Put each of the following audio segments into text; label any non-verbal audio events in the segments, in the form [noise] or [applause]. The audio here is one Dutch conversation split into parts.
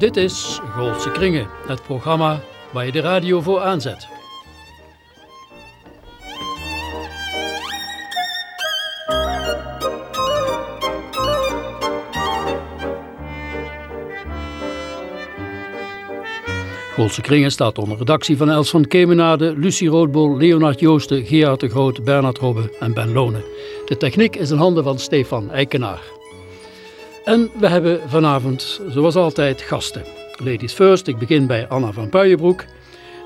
Dit is Goolse Kringen, het programma waar je de radio voor aanzet. Goolse Kringen staat onder redactie van Els van Kemenade, Lucie Roodbol, Leonard Joosten, Gerard de Groot, Bernard Robbe en Ben Lonen. De techniek is in handen van Stefan Eikenaar. En we hebben vanavond, zoals altijd, gasten. Ladies first, ik begin bij Anna van Puijenbroek.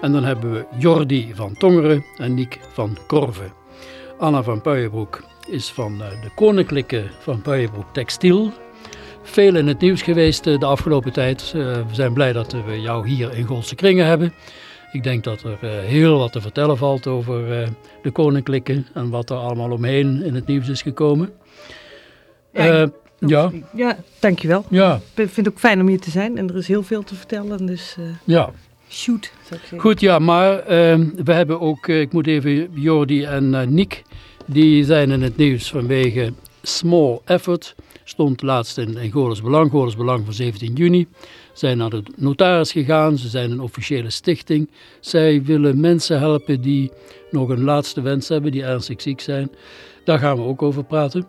En dan hebben we Jordi van Tongeren en Niek van Korven. Anna van Puijenbroek is van eh, de Koninklijke van Puijenbroek Textiel. Veel in het nieuws geweest eh, de afgelopen tijd. Eh, We zijn blij dat we jou hier in Golse Kringen hebben. Ik denk dat er heel wat te vertellen valt over de Koninklijke en wat er allemaal omheen in het nieuws is gekomen. Ja, Eh, ja, Ja, dankjewel. ja, Ik vind het ook fijn om hier te zijn en er is heel veel te vertellen, dus eh, ja. shoot. Goed, ja, maar ehm, we hebben ook, eh, ik moet even, Jordi en eh Niek, die zijn in het nieuws vanwege Small Effort. Stond laatst in, in Belang, Goorles Belang van 17 juni. Zijn naar de notaris gegaan, ze zijn een officiële stichting. Zij willen mensen helpen die nog een laatste wens hebben, die ernstig ziek zijn. Daar gaan we ook over praten.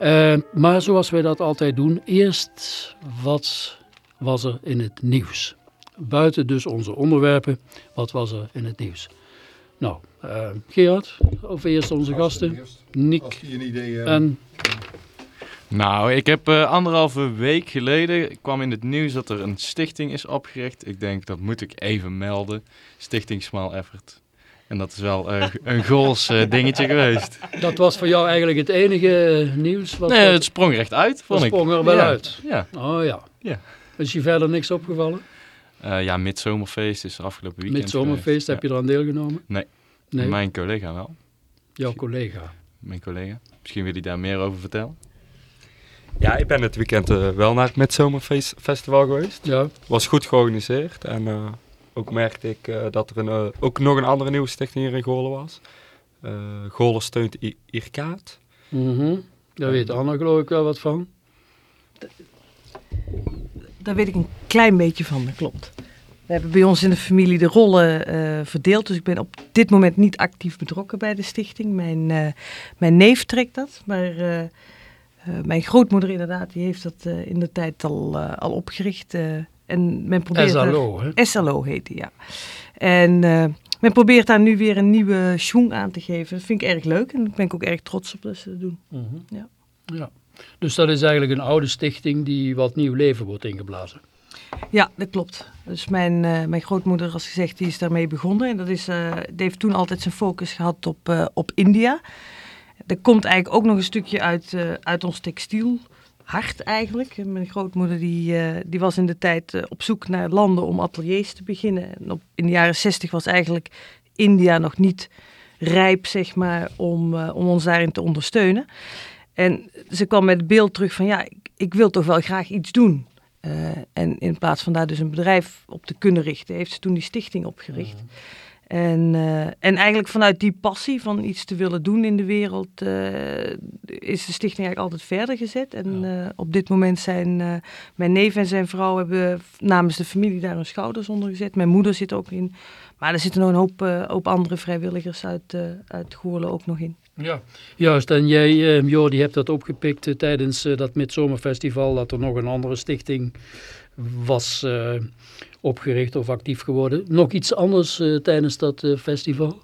Eh, maar zoals wij dat altijd doen, eerst wat was er in het nieuws? Buiten dus onze onderwerpen, wat was er in het nieuws? Nou, eh, Gerard, of eerst onze gasten, Nick Als die een idee en... Nou, ik heb eh, anderhalve week geleden kwam in het nieuws dat er een stichting is opgericht. Ik denk dat moet ik even melden. Stichting Small Effort. En dat is wel eh, een Gools eh, dingetje geweest. Dat was voor jou eigenlijk het enige eh, nieuws? Wat Nee, het sprong recht uit, vond ik. sprong er wel Ja. uit. Ja, Oh ja. Ja. Is je verder niks opgevallen? Eh ja Midzomerfeest is afgelopen weekend Midzomerfeest, heb je eraan deelgenomen? Nee. Nee, Mijn collega wel. jouw collega. Mijn collega. Misschien wil hij daar meer over vertellen. Ja, ik ben het weekend wel naar het Midzomerfeest Festival geweest. Ja, Was goed georganiseerd en eh, ook merkte ik eh, dat er een, eh, ook nog een andere nieuwe stichting hier in Goorlen was. Eh Goorlen steunt I IRKAAT. mhm. daar weet Anna geloof ik wel wat van. Daar weet ik een klein beetje van, dat klopt. We hebben bij ons in de familie de rollen eh, verdeeld, dus ik ben op dit moment niet actief betrokken bij de stichting. Mijn, eh, mijn neef trekt dat, maar eh, eh, mijn grootmoeder inderdaad, die heeft dat eh, in de tijd al, eh, al opgericht. En men probeert SLO, hè? SLO heet die, ja. En eh, men probeert daar nu weer een nieuwe schwung aan te geven. Dat vind ik erg leuk en daar ben ik ook erg trots op dat ze dat doen. Mhm. Ja. ja. Dus dat is eigenlijk een oude stichting die wat nieuw leven wordt ingeblazen. Ja, dat klopt. Dus mijn, eh, mijn grootmoeder, als gezegd, die is daarmee begonnen. En dat is, eh, die heeft toen altijd zijn focus gehad op, op India. Er komt eigenlijk ook nog een stukje uit, uit ons textiel. Hart eigenlijk. En Mijn grootmoeder die, eh, die was in de tijd eh, op zoek naar landen om ateliers te beginnen. En op, in de jaren zestig was eigenlijk India nog niet rijp, zeg maar, om, eh, om ons daarin te ondersteunen. En ze kwam met het beeld terug van, ja, ik, wil toch wel graag iets doen. En in plaats van daar dus een bedrijf op te kunnen richten, heeft ze toen die stichting opgericht. En, eh, en eigenlijk vanuit die passie van iets te willen doen in de wereld, eh, is de stichting eigenlijk altijd verder gezet. En eh, op dit moment zijn mijn neef en zijn vrouw hebben namens de familie daar hun schouders onder gezet. Mijn moeder zit ook in. Maar er zitten nog een hoop, hoop andere vrijwilligers uit, uit Goorlen ook nog in. Ja, juist. En jij, Jordi, hebt dat opgepikt tijdens dat Midzomerfestival, dat er nog een andere stichting was eh, opgericht of actief geworden. Nog iets anders eh, tijdens dat eh, festival?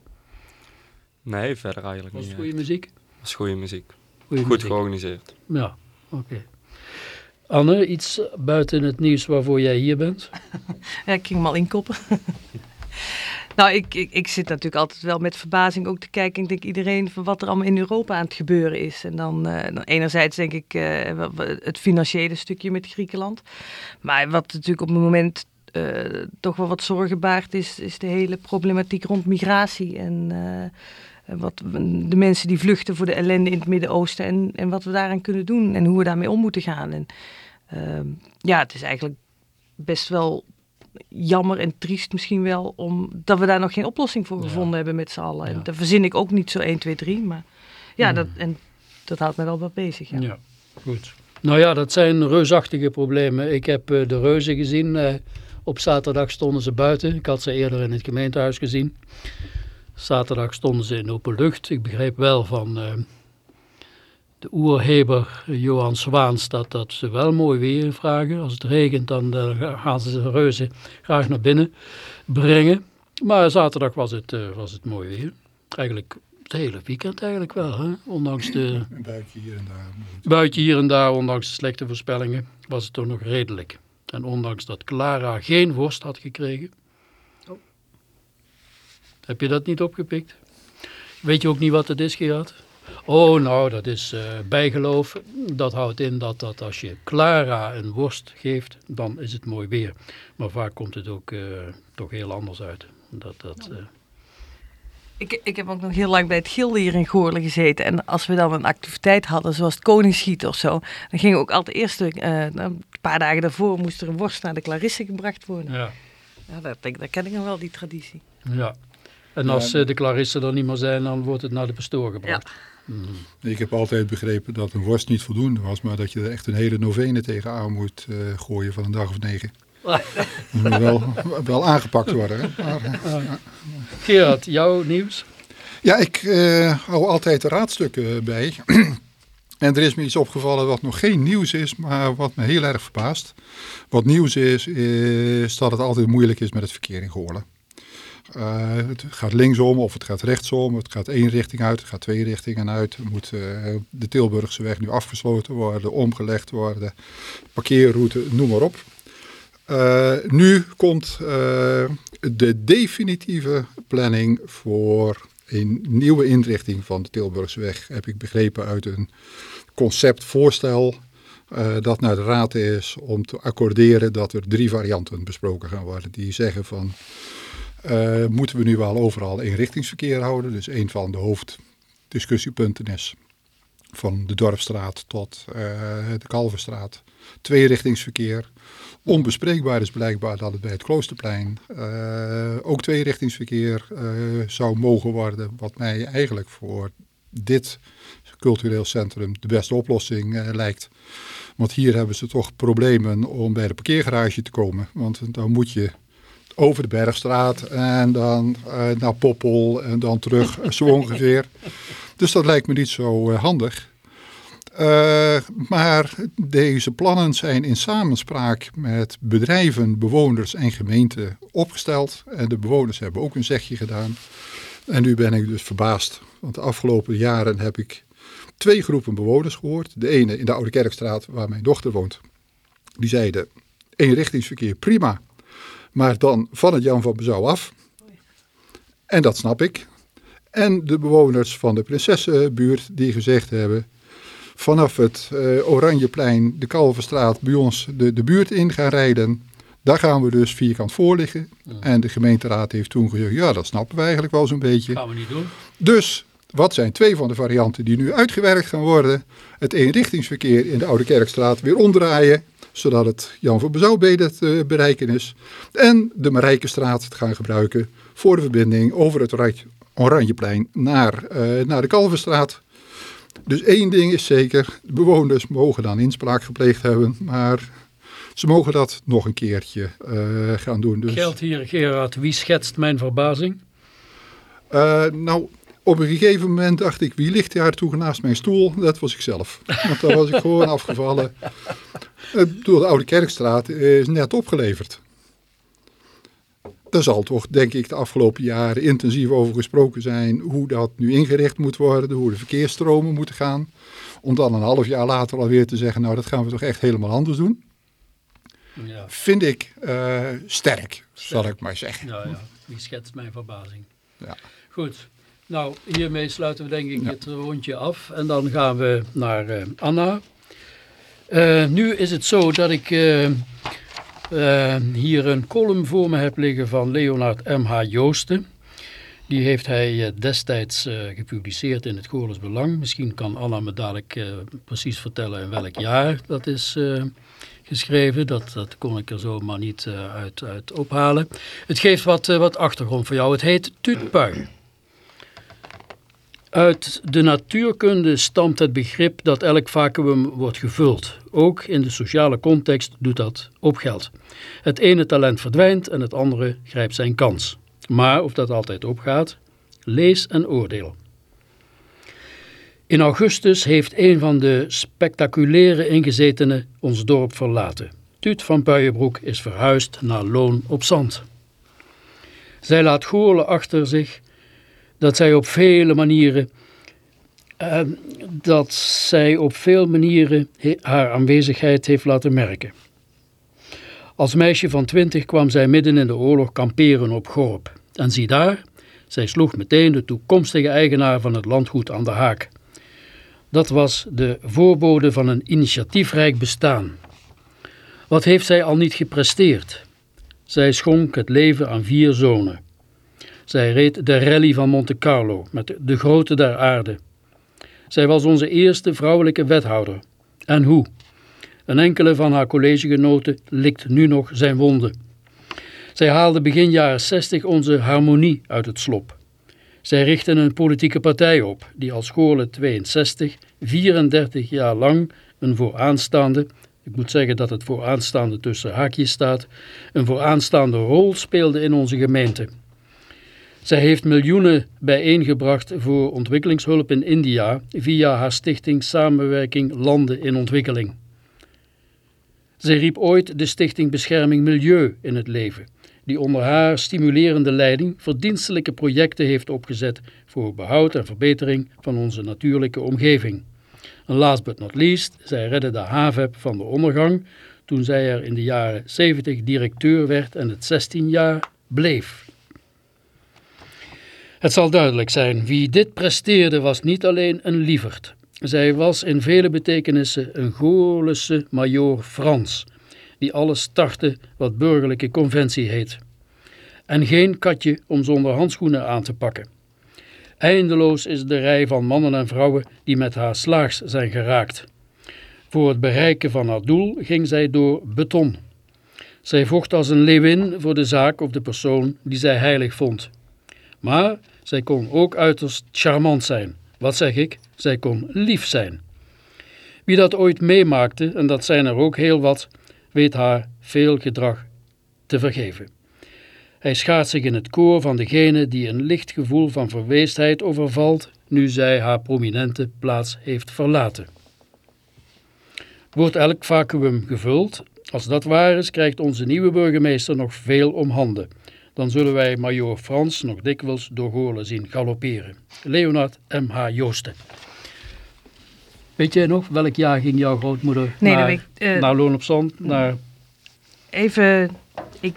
Nee, verder eigenlijk Was niet. eh. goede muziek? was goede muziek. Goeie Goed muziek. georganiseerd. Ja, oké. Anne, iets buiten het nieuws waarvoor jij hier bent? [laughs] Ja, ik ging hem al inkoppen. [laughs] nou, ik, ik, ik zit natuurlijk altijd wel met verbazing ook te kijken. Ik denk iedereen van wat er allemaal in Europa aan het gebeuren is. En dan, eh, enerzijds denk ik eh, het financiële stukje met Griekenland. Maar wat natuurlijk op het moment eh, toch wel wat zorgen baart is, is de hele problematiek rond migratie. En wat, de mensen die vluchten voor de ellende in het Midden-Oosten. En, en wat we daaraan kunnen doen en hoe we daarmee om moeten gaan. En ehm, ja, het is eigenlijk best wel jammer en triest misschien wel, omdat we daar nog geen oplossing voor Ja. gevonden hebben met z'n allen. Ja. En daar verzin ik ook niet zo 1, 2, 3, maar ja, Hmm. dat, en dat houdt mij wel wat bezig. Ja. Ja, goed. Nou ja, dat zijn reusachtige problemen. Ik heb eh, de reuzen gezien. eh, op zaterdag stonden ze buiten. Ik had ze eerder in het gemeentehuis gezien. Zaterdag stonden ze in open lucht. Ik begreep wel van eh, de oerheber Johan Zwaans dat, dat ze wel mooi weer vragen. Als het regent dan eh, gaan ze de reuzen graag naar binnen brengen. Maar zaterdag was het, eh, was het mooi weer. Eigenlijk het hele weekend eigenlijk wel. Hè? Ondanks de [laughs] Een buitje hier en daar. buitje hier en daar, ondanks de slechte voorspellingen, was het toch nog redelijk. En ondanks dat Clara geen worst had gekregen. Oh. Heb je dat niet opgepikt? Weet je ook niet wat het is, Gerard? Oh, nou, dat is eh, bijgeloof. Dat houdt in dat, dat als je Clara een worst geeft, dan is het mooi weer. Maar vaak komt het ook eh, toch heel anders uit. Dat, dat, eh, Ik, ik heb ook nog heel lang bij het gilde hier in Goorlen gezeten. En als we dan een activiteit hadden, zoals het koningsschieten of zo, dan gingen we ook altijd eerst, eh, nou, een paar dagen daarvoor, moest er een worst naar de Clarisse gebracht worden. ja. Ja, dat, dat, dat ken ik nog wel, die traditie. ja. En als de Clarisse er niet meer zijn, dan wordt het naar de pastoor gebracht. Mhm. Ik heb altijd begrepen dat een worst niet voldoende was, maar dat je er echt een hele novene tegenaan moet eh, gooien van een dag of negen. Dat [laughs] moet wel, wel aangepakt worden. Hè? Maar, eh, Gerard, jouw nieuws? ja, ik eh, hou altijd de raadstukken bij. [clears throat] en er is me iets opgevallen wat nog geen nieuws is, maar wat me heel erg verbaast. Wat nieuws is, is dat het altijd moeilijk is met het verkeer in Goorlen. Eh, het gaat linksom of het gaat rechtsom. Het gaat één richting uit, het gaat twee richtingen uit. Moet eh, de Tilburgse weg nu afgesloten worden, omgelegd worden. Parkeerroute, noem maar op. Eh, nu komt de definitieve planning voor een nieuwe inrichting van de Tilburgse weg. Heb ik begrepen uit een conceptvoorstel dat naar de raad is om te accorderen dat er drie varianten besproken gaan worden. Die zeggen van eh, moeten we nu wel overal eenrichtingsverkeer houden. Dus een van de hoofddiscussiepunten is van de Dorpstraat tot eh, de Kalverstraat. Tweerichtingsverkeer. Onbespreekbaar is blijkbaar dat het bij het Kloosterplein eh, ook tweerichtingsverkeer zou mogen worden. Wat mij eigenlijk voor dit cultureel centrum de beste oplossing lijkt. Want hier hebben ze toch problemen om bij de parkeergarage te komen. Want dan moet je over de Bergstraat en dan eh, naar Poppel en dan terug eh, zo ongeveer. Dus dat lijkt me niet zo eh, handig. Maar deze plannen zijn in samenspraak met bedrijven, bewoners en gemeenten opgesteld. En de bewoners hebben ook een zegje gedaan. En nu ben ik dus verbaasd. Want de afgelopen jaren heb ik twee groepen bewoners gehoord. De ene in de Oude Kerkstraat, waar mijn dochter woont. Die zeiden, eenrichtingsverkeer prima. Maar dan van het Jan van Bezouw af. En dat snap ik. En de bewoners van de Prinsessenbuurt die gezegd hebben... vanaf het eh, Oranjeplein, de Kalverstraat, bij ons de, de buurt in gaan rijden... Daar gaan we dus vierkant voor liggen. En de gemeenteraad heeft toen gezegd, ja dat snappen we eigenlijk wel zo'n beetje. Gaan we niet doen. Dus wat zijn twee van de varianten die nu uitgewerkt gaan worden? Het eenrichtingsverkeer in de Oude Kerkstraat weer omdraaien, zodat het Jan van Bezouwbede te bereiken is. En de Marijkenstraat te gaan gebruiken voor de verbinding over het Oranje- Oranjeplein naar, eh, naar de Kalverstraat. Dus één ding is zeker, de bewoners mogen dan inspraak gepleegd hebben, maar ze mogen dat nog een keertje eh, gaan doen. Dus, Geldt hier, Gerard, wie schetst mijn verbazing? Eh, nou, op een gegeven moment dacht ik, wie ligt daar toe naast mijn stoel? Dat was ik zelf. Want daar was ik gewoon afgevallen. Uh, door de Oude Kerkstraat is net opgeleverd. Daar zal toch, denk ik, de afgelopen jaren intensief over gesproken zijn hoe dat nu ingericht moet worden, hoe de verkeersstromen moeten gaan. Om dan een half jaar later alweer te zeggen, nou dat gaan we toch echt helemaal anders doen. Ja, Vind ik eh, sterk, zal ik maar zeggen. ja, ja. wie schetst mijn verbazing? Ja. Goed, nou hiermee sluiten we denk ik het rondje af. En dan gaan we naar eh, Anna. Eh, nu is het zo dat ik eh, eh, hier een column voor me heb liggen van Leonard M.H. Joosten. Die heeft hij destijds gepubliceerd in het Goorles Belang. Misschien kan Anna me dadelijk precies vertellen in welk jaar dat is geschreven. Dat, dat kon ik er zomaar niet uit, uit ophalen. Het geeft wat, wat achtergrond voor jou. Het heet Tuutpui. Uit de natuurkunde stamt het begrip dat elk vacuüm wordt gevuld. Ook in de sociale context doet dat op geld. Het ene talent verdwijnt en het andere grijpt zijn kans. Maar of dat altijd opgaat, lees en oordeel. In augustus heeft een van de spectaculaire ingezetenen ons dorp verlaten. Tuut van Puijenbroek is verhuisd naar Loon op Zand. Zij laat Goorlen achter zich dat zij op vele manieren uh, dat zij op veel manieren haar aanwezigheid heeft laten merken. Als meisje van twintig kwam zij midden in de oorlog kamperen op Gorp. En zie daar, zij sloeg meteen de toekomstige eigenaar van het landgoed aan de haak. Dat was de voorbode van een initiatiefrijk bestaan. Wat heeft zij al niet gepresteerd? Zij schonk het leven aan vier zonen. Zij reed de rally van Monte Carlo met de grote der aarde. Zij was onze eerste vrouwelijke wethouder. En hoe? Een enkele van haar collegegenoten likt nu nog zijn wonden. Zij haalde begin jaren 60 onze harmonie uit het slop. Zij richtten een politieke partij op die als Goorle 62 34 jaar lang een vooraanstaande, ik moet zeggen dat het vooraanstaande tussen haakjes staat, een vooraanstaande rol speelde in onze gemeente. Zij heeft miljoenen bijeengebracht voor ontwikkelingshulp in India via haar stichting Samenwerking Landen in Ontwikkeling. Zij riep ooit de stichting Bescherming Milieu in het leven, die onder haar stimulerende leiding verdienstelijke projecten heeft opgezet voor behoud en verbetering van onze natuurlijke omgeving. En last but not least, zij redde de HAVEP van de ondergang toen zij er in de jaren 70 directeur werd en het 16 jaar bleef. Het zal duidelijk zijn, wie dit presteerde was niet alleen een lieverd. Zij was in vele betekenissen een Goorlese majoor Frans, die alles startte wat burgerlijke conventie heet. En geen katje om zonder handschoenen aan te pakken. Eindeloos is de rij van mannen en vrouwen die met haar slaags zijn geraakt. Voor het bereiken van haar doel ging zij door beton. Zij vocht als een leeuwin voor de zaak of de persoon die zij heilig vond. Maar zij kon ook uiterst charmant zijn. Wat zeg ik? Zij kon lief zijn. Wie dat ooit meemaakte, en dat zijn er ook heel wat, weet haar veel gedrag te vergeven. Hij schaart zich in het koor van degene die een licht gevoel van verweestheid overvalt nu zij haar prominente plaats heeft verlaten. Wordt elk vacuüm gevuld? Als dat waar is, krijgt onze nieuwe burgemeester nog veel om handen dan zullen wij Major Frans nog dikwijls door Goorlen zien galopperen. Leonard M.H. Joosten. Weet jij nog, welk jaar ging jouw grootmoeder nee, naar, ik, uh, naar Loon op Zand? Naar... Even, ik,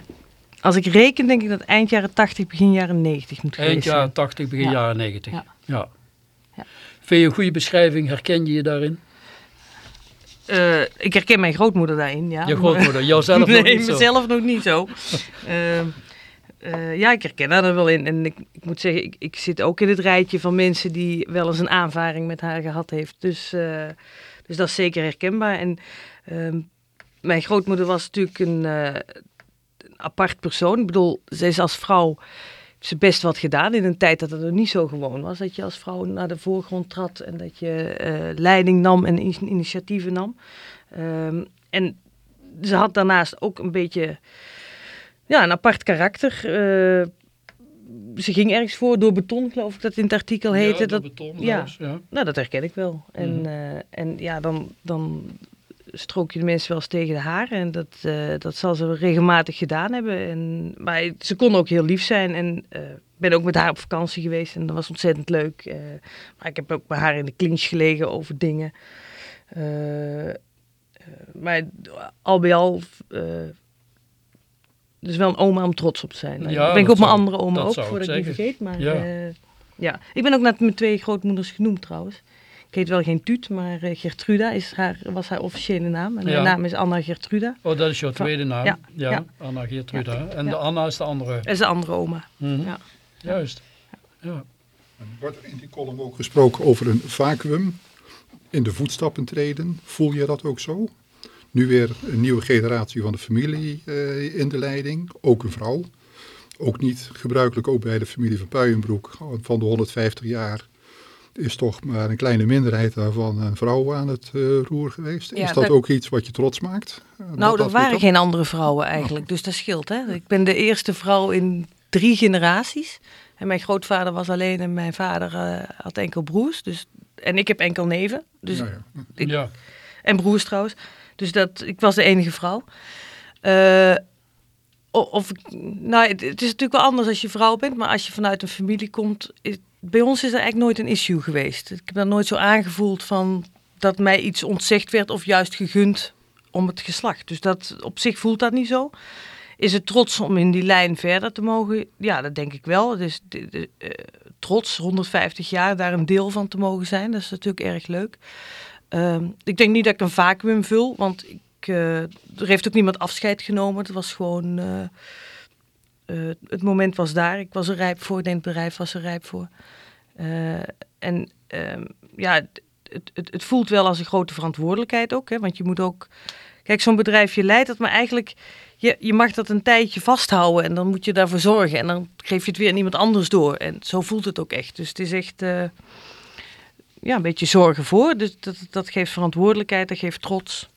als ik reken denk ik dat eind jaren 80, begin jaren 90 moet Eind jaren 80, begin ja. jaren 90. Ja. ja. Ja. Vind je een goede beschrijving? Herken je je daarin? Uh, ik herken mijn grootmoeder daarin, ja. Je grootmoeder, jouzelf [laughs] nee, nog niet zo? mezelf nog niet zo. uh, [laughs] uh, ja, ik herken haar er wel in. En ik, ik moet zeggen, ik, ik, zit ook in het rijtje van mensen die wel eens een aanvaring met haar gehad heeft. Dus, uh, dus dat is zeker herkenbaar. En uh, mijn grootmoeder was natuurlijk een, uh, een, apart persoon. Ik bedoel, ze is als vrouw ze best wat gedaan in een tijd dat het er niet zo gewoon was. Dat je als vrouw naar de voorgrond trad en dat je leiding nam en in, initiatieven nam. Ehm, en ze had daarnaast ook een beetje ja, een apart karakter. Uh, ze ging ergens voor door beton, geloof ik dat in het artikel heette. Ja, dat, beton, ja, ja. Nou, dat herken ik wel. En, mm. uh, en ja, dan, dan strook je de mensen wel eens tegen de haren. En dat, uh, dat zal ze regelmatig gedaan hebben. En, maar ze kon ook heel lief zijn. En ik ben ook met haar op vakantie geweest. En dat was ontzettend leuk. maar ik heb ook bij haar in de clinch gelegen over dingen. maar al bij al dus wel een oma om trots op te zijn. Ja, ik denk op mijn andere oma ook, voordat ik die vergeet. Maar Ja. ja. ja, ik ben ook naar mijn twee grootmoeders genoemd trouwens. Ik heet wel geen Tuut, maar uh, Gertruda is haar, was haar officiële naam. En Ja. haar naam is Anna Gertruda. Oh, dat is jouw tweede naam. ja, Ja, ja. Anna Geertruida. En Ja. de Anna is de andere. Is de andere oma. Mhm. Ja. Juist. Ja. Wordt er in die column ook gesproken over een vacuüm in de voetstappen treden? Voel je dat ook zo? Nu weer een nieuwe generatie van de familie eh, in de leiding, ook een vrouw. Ook niet gebruikelijk, ook bij de familie van Puijenbroek, van de 150 jaar is toch maar een kleine minderheid daarvan een vrouw aan het uh, roer geweest. Ja, is dat, dat- ook iets wat je trots maakt? Uh, dat Nou, dat er waren geen andere vrouwen eigenlijk, dus dat scheelt. Hè? Ik ben de eerste vrouw in drie generaties. En mijn grootvader was alleen en mijn vader eh, had enkel broers. Dus, en ik heb enkel neven. Dus, Ja, ja. ik- Ja. En broers trouwens. Dus dat, ik was de enige vrouw. Eh, of, nou, het, is natuurlijk wel anders als je vrouw bent. Maar als je vanuit een familie komt... Bij ons is er eigenlijk nooit een issue geweest. Ik heb daar nooit zo aangevoeld van dat mij iets ontzegd werd... of juist gegund om het geslacht. Dus dat, op zich voelt dat niet zo. Is het trots om in die lijn verder te mogen? Ja, dat denk ik wel. Dus de, de, eh, trots, 150 jaar, daar een deel van te mogen zijn. Dat is natuurlijk erg leuk. Ehm, ik denk niet dat ik een vacuüm vul, want ik, eh, er heeft ook niemand afscheid genomen. Het was gewoon, eh, eh, het moment was daar. Ik was er rijp voor, denk het bedrijf was er rijp voor. En ehm, ja, het, het, voelt wel als een grote verantwoordelijkheid ook, hè, want je moet ook... Kijk, zo'n bedrijf, je leidt dat, maar eigenlijk... Je, je mag dat een tijdje vasthouden en dan moet je daarvoor zorgen. En dan geef je het weer aan iemand anders door. En zo voelt het ook echt. Dus het is echt ja, een beetje zorgen voor. Dus dat, dat geeft verantwoordelijkheid, dat geeft trots.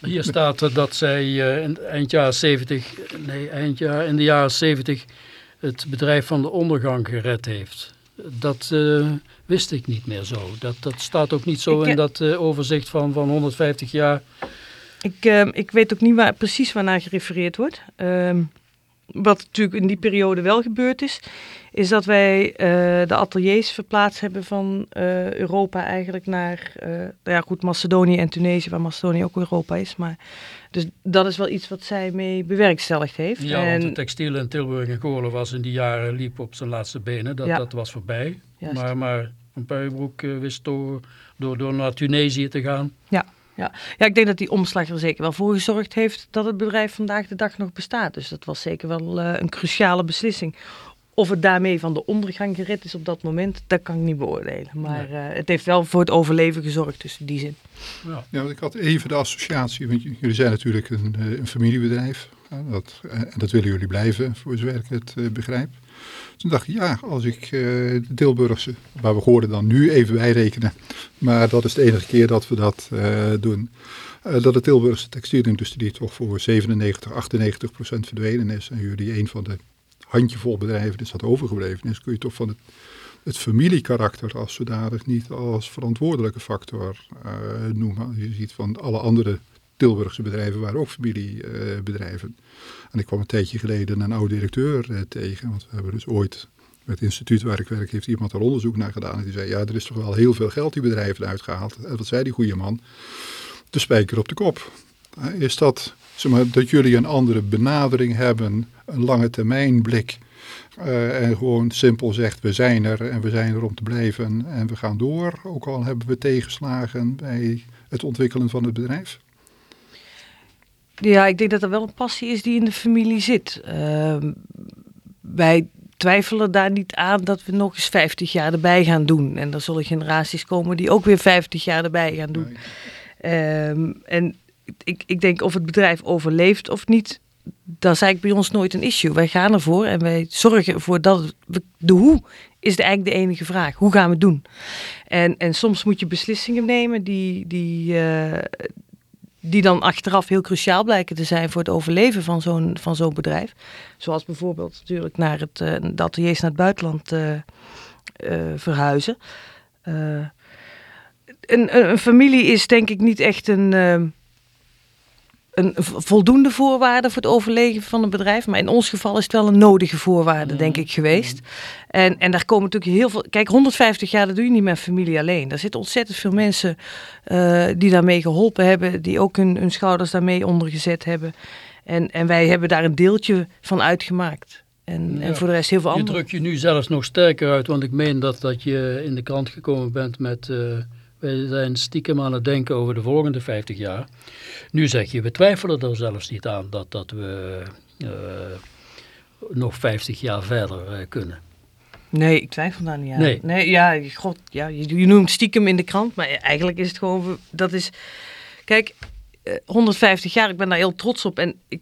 Hier staat dat zij in eind jaren 70, nee, eind jaar, in de jaren 70 het bedrijf van de ondergang gered heeft. Dat eh, wist ik niet meer zo. Dat, dat staat ook niet zo Ik, in eh, dat overzicht van, van 150 jaar. Ik, ik weet ook niet waar, precies waarnaar gerefereerd wordt. Ehm, wat natuurlijk in die periode wel gebeurd is, is dat wij eh, de ateliers verplaatst hebben van eh, Europa eigenlijk naar, nou ja goed, Macedonië en Tunesië, waar Macedonië ook Europa is. Maar, dus dat is wel iets wat zij mee bewerkstelligd heeft. Ja, want en, de textiel in Tilburg en Goorlen was in die jaren liep op zijn laatste benen. Dat, Ja. dat was voorbij. Juist. Maar, maar Van Puijenbroek wist door, door, door naar Tunesië te gaan. Ja, ik denk dat die omslag er zeker wel voor gezorgd heeft dat het bedrijf vandaag de dag nog bestaat. Dus dat was zeker wel een cruciale beslissing. Of het daarmee van de ondergang gered is op dat moment, dat kan ik niet beoordelen. Maar eh, het heeft wel voor het overleven gezorgd, dus in die zin. Ja. Ja, want ik had even de associatie, want jullie zijn natuurlijk een, eh, een familiebedrijf. Ja, dat, eh, en dat willen jullie blijven, voor zover ik het eh, begrijp. Toen dacht ik, ja, als ik eh, de Tilburgse, waar we horen dan nu even bij rekenen. Maar dat is de enige keer dat we dat eh, doen. eh, dat de Tilburgse textielindustrie toch voor 97, 98 procent verdwenen is. En jullie een van de handjevol bedrijven is dat overgebleven is. Kun je toch van het het familiekarakter als zodanig niet als verantwoordelijke factor eh, noemen. Je ziet van alle andere Tilburgse bedrijven waren ook familiebedrijven. en ik kwam een tijdje geleden een oude directeur eh, tegen, want we hebben dus ooit met het instituut waar ik werk, heeft iemand daar onderzoek naar gedaan. En die zei, ja, er is toch wel heel veel geld die bedrijven uitgehaald. En wat zei die goede man? De spijker op de kop. Is dat, zeg maar, dat jullie een andere benadering hebben, een lange termijn blik eh, en gewoon simpel zegt, we zijn er en we zijn er om te blijven en we gaan door. Ook al hebben we tegenslagen bij het ontwikkelen van het bedrijf. Ja, ik denk dat er wel een passie is die in de familie zit. Ehm, wij twijfelen daar niet aan dat we nog eens 50 jaar erbij gaan doen. En er zullen generaties komen die ook weer 50 jaar erbij gaan doen. Ehm, en ik, ik denk of het bedrijf overleeft of niet, dat is eigenlijk bij ons nooit een issue. Wij gaan ervoor en wij zorgen ervoor dat we- de hoe is eigenlijk de enige vraag. Hoe gaan we het doen? En, en soms moet je beslissingen nemen die, die, eh, die dan achteraf heel cruciaal blijken te zijn voor het overleven van zo'n, van zo'n bedrijf. Zoals bijvoorbeeld natuurlijk naar het, eh, de ateliers naar het buitenland eh, verhuizen. Een, een, familie is denk ik niet echt een, een voldoende voorwaarde voor het overleven van een bedrijf. Maar in ons geval is het wel een nodige voorwaarde, denk ik, geweest. En, en daar komen natuurlijk heel veel... Kijk, 150 jaar, dat doe je niet met familie alleen. Daar zitten ontzettend veel mensen eh, die daarmee geholpen hebben. Die ook hun, hun schouders daarmee ondergezet hebben. En, en wij hebben daar een deeltje van uitgemaakt. En, Ja. en voor de rest heel veel Je anderen. drukt je nu zelfs nog sterker uit, want ik meen dat, dat je in de krant gekomen bent met... eh, wij zijn stiekem aan het denken over de volgende 50 jaar. Nu zeg je, we twijfelen er zelfs niet aan dat, dat we eh, nog 50 jaar verder eh, kunnen. Nee, ik twijfel daar niet aan. Nee. nee ja, god, ja, je, je noemt stiekem in de krant, maar eigenlijk is het gewoon, dat is, kijk, eh, 150 jaar, ik ben daar heel trots op en ik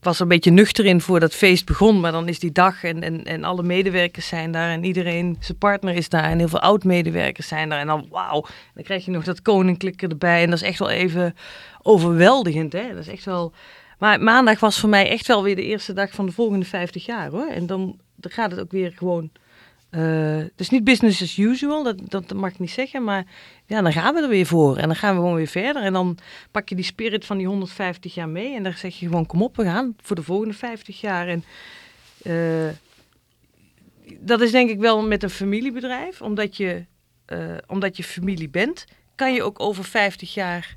was een beetje nuchter in voor dat feest begon. Maar dan is die dag en, en, en alle medewerkers zijn daar. En iedereen, zijn partner is daar. En heel veel oud-medewerkers zijn daar. En dan, wauw, dan krijg je nog dat koninklijke erbij. En dat is echt wel even overweldigend. Hè? Dat is echt wel... Maar maandag was voor mij echt wel weer de eerste dag van de volgende 50 jaar hoor. En dan, dan gaat het ook weer gewoon. Uh, het is niet business as usual, dat, dat mag ik niet zeggen. Maar ja, dan gaan we er weer voor. En dan gaan we gewoon weer verder. En dan pak je die spirit van die 150 jaar mee. En dan zeg je gewoon: kom op, we gaan voor de volgende 50 jaar. En uh, dat is denk ik wel met een familiebedrijf. Omdat je, uh, omdat je familie bent, kan je ook over 50 jaar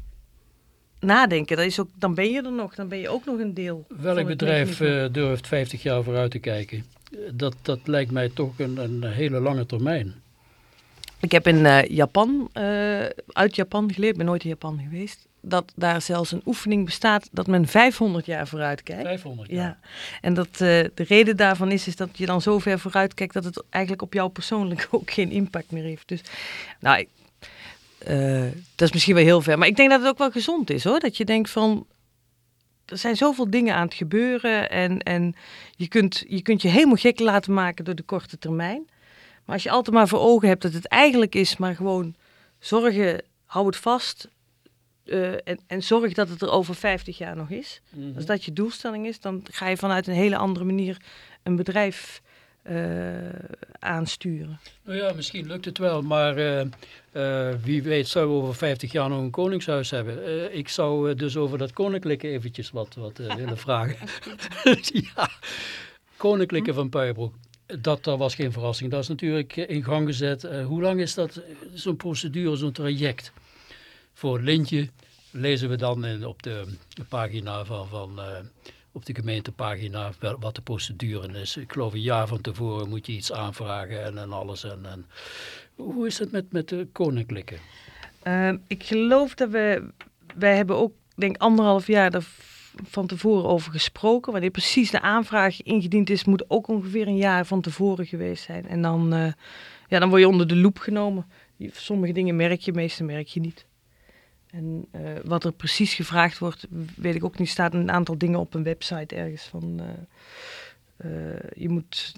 nadenken. Dat is ook, dan ben je er nog, dan ben je ook nog een deel. Welk bedrijf durft 50 jaar vooruit te kijken? Dat, dat lijkt mij toch een, een hele lange termijn. Ik heb in uh, Japan, uh, uit Japan geleerd, ben nooit in Japan geweest. Dat daar zelfs een oefening bestaat dat men 500 jaar vooruit kijkt. 500 jaar. Ja. En dat de reden daarvan is, is dat je dan zo ver vooruit kijkt dat het eigenlijk op jou persoonlijk [laughs] ook geen impact meer heeft. Dus nou, dat is misschien wel heel ver. Maar ik denk dat het ook wel gezond is hoor. Dat je denkt van. Er zijn zoveel dingen aan het gebeuren. En, en je, kunt, je kunt je helemaal gek laten maken door de korte termijn. Maar als je altijd maar voor ogen hebt dat het eigenlijk is, maar gewoon zorgen, hou het vast. Uh, en, en zorg dat het er over 50 jaar nog is. Mm -hmm. Als dat je doelstelling is, dan ga je vanuit een hele andere manier een bedrijf aansturen. Nou ja, misschien lukt het wel, maar uh, uh, wie weet zouden we over 50 jaar nog een koningshuis hebben. ik zou dus over dat koninklijke eventjes wat, wat willen [laughs] vragen. [laughs] ja, koninklijke van Puijbroek. Dat, dat was geen verrassing. Dat is natuurlijk in gang gezet. hoe lang is dat, zo'n procedure, zo'n traject? Voor Lintje lezen we dan in, op de, de pagina van... van op de gemeentepagina wat de procedure is. Ik geloof een jaar van tevoren moet je iets aanvragen en, en alles. En, en. Hoe is het met, met de koninklijke? Uh, ik geloof dat we, wij hebben ook denk anderhalf jaar van tevoren over gesproken. Wanneer precies de aanvraag ingediend is, moet ook ongeveer een jaar van tevoren geweest zijn. En dan, uh, ja, dan word je onder de loep genomen. Sommige dingen merk je, meeste merk je niet. En uh, wat er precies gevraagd wordt, weet ik ook niet. Er staan een aantal dingen op een website ergens van... Uh, uh, je moet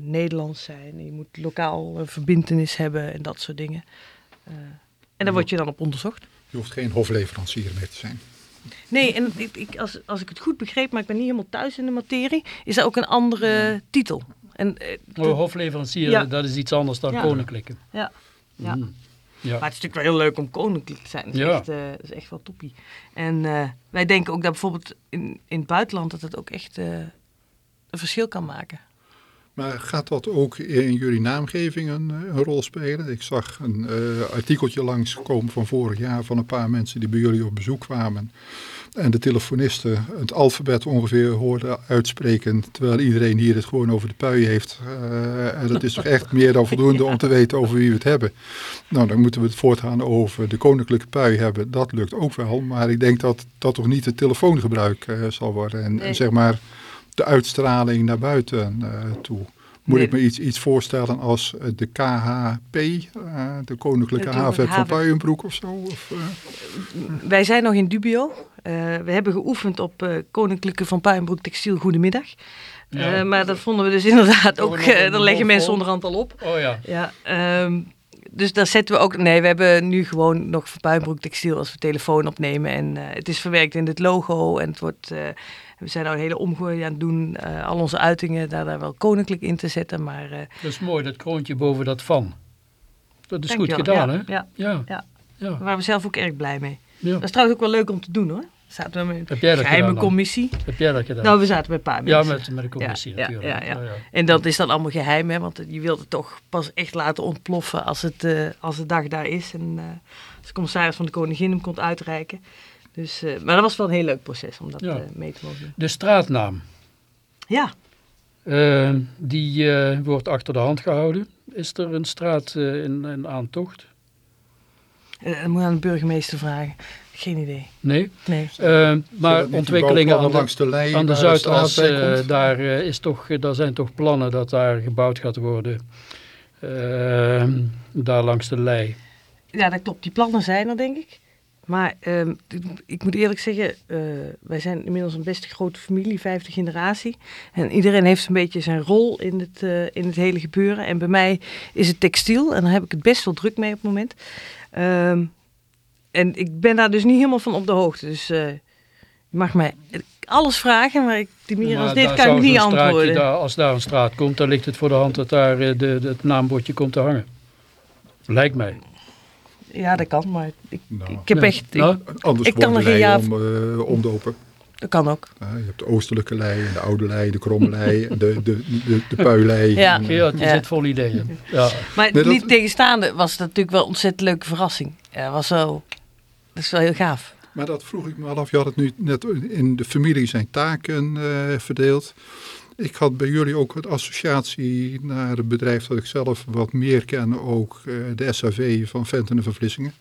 Nederlands zijn, je moet lokaal verbindenis hebben en dat soort dingen. en daar word je dan op onderzocht. Je hoeft geen hofleverancier meer te zijn. Nee, en ik, ik, als, als ik het goed begreep, maar ik ben niet helemaal thuis in de materie, is dat ook een andere ja. titel. En, oh, hofleverancier, ja. dat is iets anders dan ja. koninklijke. Ja, ja. Mm. Ja. Maar het is natuurlijk wel heel leuk om koninklijk te zijn. Dat is, Ja. echt, uh, dat is echt wel toppie. En uh, wij denken ook dat bijvoorbeeld in, in het buitenland dat het ook echt uh, een verschil kan maken. Maar gaat dat ook in jullie naamgeving een, een rol spelen? Ik zag een artikeltje langskomen van vorig jaar van een paar mensen die bij jullie op bezoek kwamen. En de telefonisten het alfabet ongeveer hoorden uitspreken. Terwijl iedereen hier het gewoon over de pui heeft. Uh, en dat is toch echt meer dan voldoende om te weten over wie we het hebben. Nou, dan moeten we het voortgaan over de koninklijke pui hebben. Dat lukt ook wel. Maar ik denk dat dat toch niet het telefoongebruik uh, zal worden. En, nee. en, zeg maar de uitstraling naar buiten uh, toe. Moet nee. ik me iets, iets voorstellen als de KHP, uh, de Koninklijke Haven van Puijenbroek of zo? Of, uh? Wij zijn nog in dubio. Uh, we hebben geoefend op Koninklijke van Puijenbroek Textiel Goedemiddag. Ja. maar dat vonden we dus [laughs] inderdaad ook, daar leggen mensen onderhand al op. Oh ja. ja um, dus daar zetten we ook. Nee, we hebben nu gewoon nog voor Puinbroek Textiel als we telefoon opnemen. En uh, het is verwerkt in het logo. En het wordt. Uh, we zijn nou een hele omgooi aan het doen. Uh, al onze uitingen daar, daar wel koninklijk in te zetten. Maar, dat is mooi, dat kroontje boven dat van. Dat is goed gedaan, ja, hè? Ja, ja. ja. ja. Daar waren we zelf ook erg blij mee. Ja. Dat is trouwens ook wel leuk om te doen hoor. Zaten we met dat geheime commissie. Heb jij dat gedaan? Nou, we zaten met een paar ja, mensen. met, met de commissie Ja, ja, natuurlijk. ja, ja. Oh, ja. En dat is dan allemaal geheim, hè, want je wilt het toch pas echt laten ontploffen als, het, uh, als de dag daar is. En uh, als de commissaris van de Koningin hem komt uitreiken. Dus, uh, maar dat was wel een heel leuk proces om dat Ja. mee te mogen doen. De straatnaam, Ja, eh, die eh, wordt achter de hand gehouden. Is er een straat eh, in, in aantocht? eh, dat moet je aan de burgemeester vragen. Geen idee. Nee. Nee. Eh, maar ontwikkelingen aan de, langs de aan de Zuidas, eh, daar, eh, is toch, daar zijn toch plannen dat daar gebouwd gaat worden. Eh, daar langs de lei. Ja, dat klopt. Die plannen zijn er, denk ik. Maar ehm, ik- moet eerlijk zeggen, eh, wij zijn inmiddels een best grote familie, vijfde generatie. En iedereen heeft een beetje zijn rol in het, eh, in het hele gebeuren. En bij mij is het textiel en daar heb ik het best wel druk mee op het moment. Ehm, en ik ben daar dus niet helemaal van op de hoogte. Dus eh, je mag mij alles vragen, maar ik, die meer als dit kan ik niet antwoorden. Daar, als daar een straat komt, dan ligt het voor de hand dat daar eh, de, de, het naambordje komt te hangen. Lijkt mij. Ja, dat kan, maar ik, Nou, ik heb Nee. echt... ik- Nou, Anders ik kan er geen ja- leien om, eh, omdopen. dat kan ook. Je hebt de oostelijke lei en de oude lei, de kromme lei, [laughs] de, de, de, de puilei. Ja. Gerard, je Ja. zit vol ideeën. Ja. Maar Nee, dat- niet tegenstaande was het natuurlijk wel een ontzettend leuke verrassing. Ja, was wel, dat is wel heel gaaf. Maar dat vroeg ik me al af. Je had het nu net in de familie zijn taken eh, verdeeld. Ik had bij jullie ook een associatie naar het bedrijf dat ik zelf wat meer ken. Ook eh, de SAV van Venten en van Vlissingen.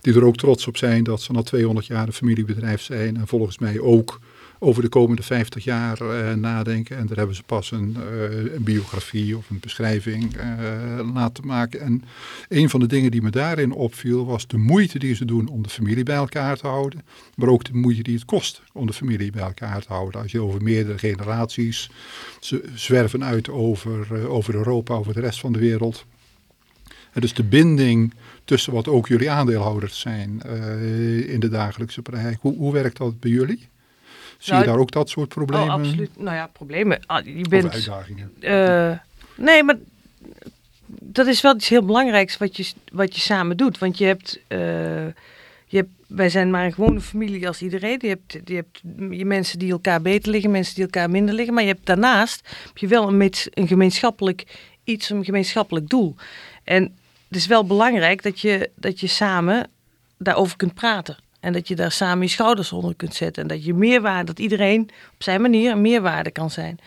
Die er ook trots op zijn dat ze al 200 jaar een familiebedrijf zijn. En volgens mij ook over de komende 50 jaar eh, nadenken. En daar hebben ze pas een, eh, biografie of een beschrijving eh, laten maken. En een van de dingen die me daarin opviel was de moeite die ze doen om de familie bij elkaar te houden. Maar ook de moeite die het kost om de familie bij elkaar te houden. Als je over meerdere generaties, zwerven uit over, over Europa, over de rest van de wereld. Dus de binding tussen wat ook jullie aandeelhouders zijn in de dagelijkse praktijk. Hoe, hoe werkt dat bij jullie? Zie Nou, je daar ook dat soort problemen? Oh, absoluut. Nou ja, problemen. Ah, Je Of bent, uitdagingen? eh, nee, maar dat is wel iets heel belangrijks wat je, wat je samen doet. Want je hebt, eh, je hebt, wij zijn maar een gewone familie als iedereen. Je hebt, je hebt je mensen die elkaar beter liggen, mensen die elkaar minder liggen. Maar je hebt daarnaast heb je wel een, met, een gemeenschappelijk iets, een gemeenschappelijk doel. En het is wel belangrijk dat je, dat je samen daarover kunt praten. En dat je daar samen je schouders onder kunt zetten. En dat je meerwaarde, dat iedereen op zijn manier meerwaarde kan zijn.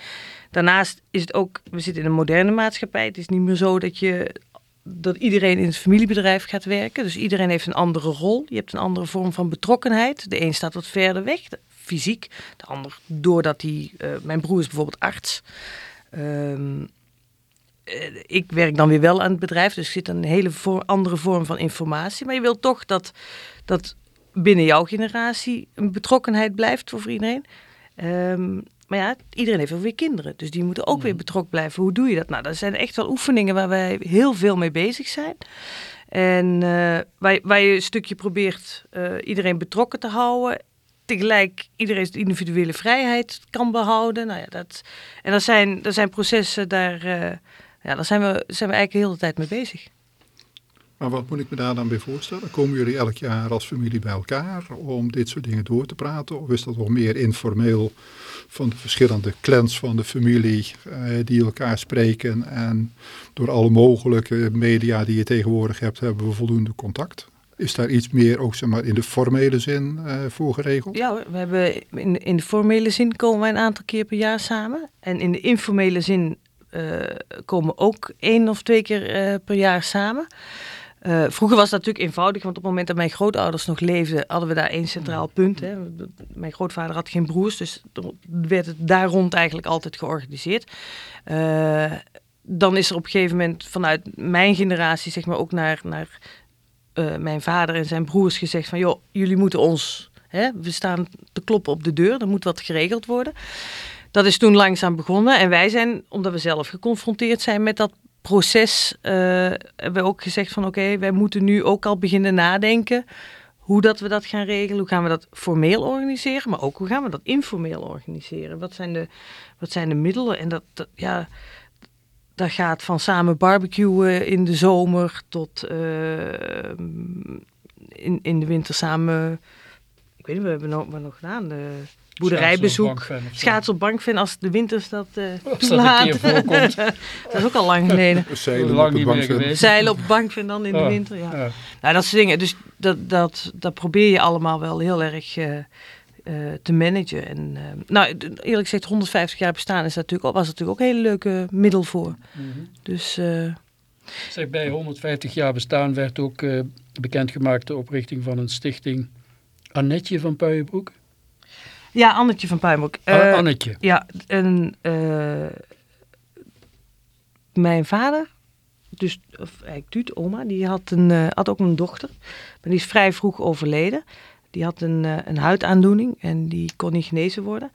Daarnaast is het ook, we zitten in een moderne maatschappij. Het is niet meer zo dat je dat iedereen in het familiebedrijf gaat werken. Dus iedereen heeft een andere rol. Je hebt een andere vorm van betrokkenheid. De een staat wat verder weg, fysiek. De ander doordat hij, eh, mijn broer is bijvoorbeeld arts. Ehm, eh, ik werk dan weer wel aan het bedrijf, dus ik zit een hele andere vorm van informatie. Maar je wilt toch dat, dat binnen jouw generatie een betrokkenheid blijft voor iedereen. Ehm, maar ja, iedereen heeft ook weer kinderen, dus die moeten ook weer betrokken blijven. Hoe doe je dat? Nou, dat zijn echt wel oefeningen waar wij heel veel mee bezig zijn. En waar, waar je een stukje probeert eh, iedereen betrokken te houden. Tegelijk iedereen zijn individuele vrijheid kan behouden. Nou ja, dat, en dat zijn, dat zijn processen, daar, eh, ja, daar zijn, we, zijn we eigenlijk de hele tijd mee bezig. Maar wat moet ik me daar dan bij voorstellen? Komen jullie elk jaar als familie bij elkaar om dit soort dingen door te praten? Of is dat nog meer informeel van de verschillende clans van de familie eh, die elkaar spreken en door alle mogelijke media die je tegenwoordig hebt, hebben we voldoende contact? Is daar iets meer ook zeg maar, in de formele zin eh, voor geregeld? Ja, we hebben in, in de formele zin komen wij een aantal keer per jaar samen. En in de informele zin eh, komen ook één of twee keer eh, per jaar samen. Eh, vroeger was dat natuurlijk eenvoudig, want op het moment dat mijn grootouders nog leefden, hadden we daar één centraal punt. Hè. Mijn grootvader had geen broers, dus er werd het daar rond eigenlijk altijd georganiseerd. Eh, dan is er op een gegeven moment vanuit mijn generatie, zeg maar, ook naar, naar eh, mijn vader en zijn broers gezegd van, joh, jullie moeten ons, hè, we staan te kloppen op de deur, er moet wat geregeld worden. Dat is toen langzaam begonnen en wij zijn, omdat we zelf geconfronteerd zijn met dat proces, eh, hebben we ook gezegd van, oké, wij moeten nu ook al beginnen nadenken hoe dat we dat gaan regelen. Hoe gaan we dat formeel organiseren, maar ook hoe gaan we dat informeel organiseren? Wat zijn de, wat zijn de middelen? En dat, ja, dat gaat van samen barbecuen in de zomer tot eh, in, in de winter samen. Ik weet niet, we hebben nog, wat nog gedaan. Boerderijbezoek. Schaats op bankfan als de winters dat eh [laughs] Als [laughs] dat is ook al lang geleden. [laughs] Zeilen Lang op geweest. Zeilen op bankfan dan in de Oh, winter. Ja. ja. Nou, dat soort dingen. Dus dat, dat, dat probeer je allemaal wel heel erg eh, eh, te managen. En, eh, nou, eerlijk gezegd, 150 jaar bestaan is natuurlijk, ook- was natuurlijk ook een hele leuke middel voor. Mhm. Dus eh, Zeg, bij 150 jaar bestaan werd ook eh, bekendgemaakt de oprichting van een stichting Annetje van Puijenbroek. Ja, Annetje van Puimbroek. Ah, Eh, Annetje. Ja, en eh, mijn vader, dus of eigenlijk Tuut, oma, die had, een, eh, had ook een dochter. Maar die is vrij vroeg overleden. Die had een, eh, een huidaandoening en die kon niet genezen worden.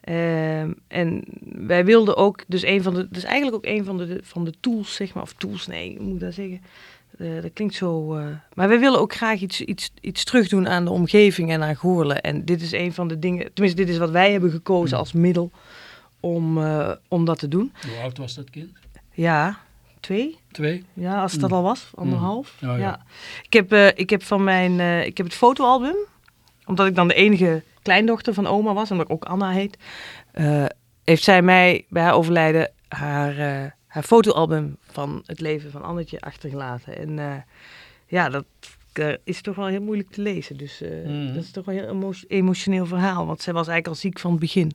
Ehm, en wij wilden ook, dus een van de, dus eigenlijk ook een van de, van de tools, zeg maar, of tools, nee, hoe moet ik dat zeggen? Eh, dat klinkt zo. eh, maar wij willen ook graag iets, iets, iets terugdoen aan de omgeving en aan Goorlen. En dit is een van de dingen, tenminste, dit is wat wij hebben gekozen als middel om, eh, om dat te doen. Hoe oud was dat kind? Ja, twee. Twee? Ja, als het dat Mm. al was, anderhalf. Oh, ja. ja. Ik, heb, eh, ik heb van mijn, eh, ik heb het fotoalbum, omdat ik dan de enige kleindochter van oma was, omdat ik ook Anna heet, eh, heeft zij mij bij haar overlijden haar, eh, haar fotoalbum van het leven van Annetje achtergelaten. En eh, ja, dat is toch wel heel moeilijk te lezen. Dus eh, Mhm. dat is toch wel een heel emo- emotioneel verhaal, want zij was eigenlijk al ziek van het begin.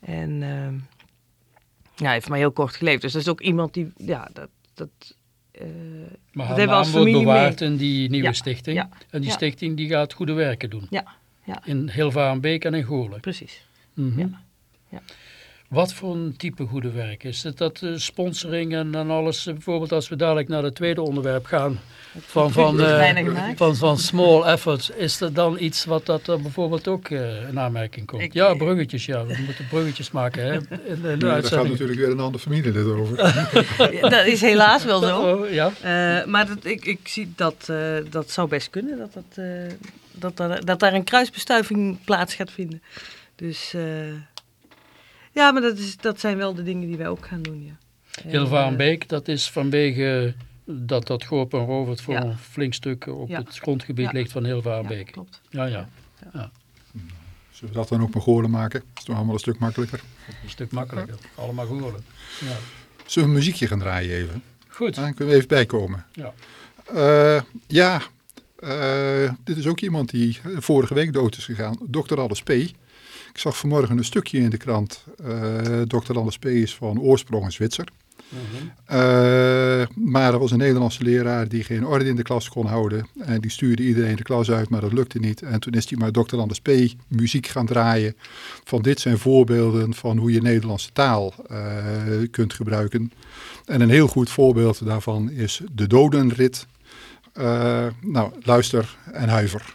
En ehm, ja, heeft maar heel kort geleefd. Dus dat is ook iemand die, ja, dat... dat eh, Maar haar naam wordt bewaard in die nieuwe Ja, stichting. ja, En die ja. stichting die gaat goede werken doen. Ja, ja. In Hilvarenbeek en in Goorlen. precies. Mhm. Ja. Wat voor een type goede werk? Is het dat eh, sponsoring en, en alles? eh, Bijvoorbeeld als we dadelijk naar het tweede onderwerp gaan. Van, van, [laughs] eh, gemaakt. van, van small efforts. Is er dan iets wat dat er bijvoorbeeld ook eh, in aanmerking komt? Ik- ja, bruggetjes. Ja, we moeten bruggetjes maken hè, in, in de Ja, daar gaat natuurlijk weer een andere familielid over. [laughs] Ja, dat is helaas wel zo. Oh, ja. Eh, maar dat, ik, ik zie dat eh, dat zou best kunnen. Dat, dat, eh, dat, daar- dat daar een kruisbestuiving plaats gaat vinden. Dus eh, ja, maar dat, is, dat zijn wel de dingen die wij ook gaan doen. Ja. En, Hilvarenbeek, dat is vanwege dat dat Gorp en Rovert voor Ja. een flink stuk op Ja. het grondgebied Ja. ligt van eh, ja, Hilvarenbeek. klopt. Ja, ja. Zullen we dat dan ook maar Goorlen maken? Dat is toch allemaal een stuk makkelijker. Een stuk makkelijker. Allemaal Goorlen. Ja. Zullen we een muziekje gaan draaien even? Goed. Dan kunnen we even bijkomen. Ja. Eh, ja, eh, dit is ook iemand die eh, vorige week dood is gegaan. Dr. Alles P. Ik zag vanmorgen een stukje in de krant. Eh Dr. Alles P is van oorsprong een Zwitser. Mhm. Eh, maar er was een Nederlandse leraar die geen orde in de klas kon houden. En die stuurde iedereen de klas uit, maar dat lukte niet. En toen is hij maar Dr. Anders P. muziek gaan draaien. Van dit zijn voorbeelden van hoe je Nederlandse taal eh, kunt gebruiken. En een heel goed voorbeeld daarvan is de dodenrit. Nou, luister en huiver.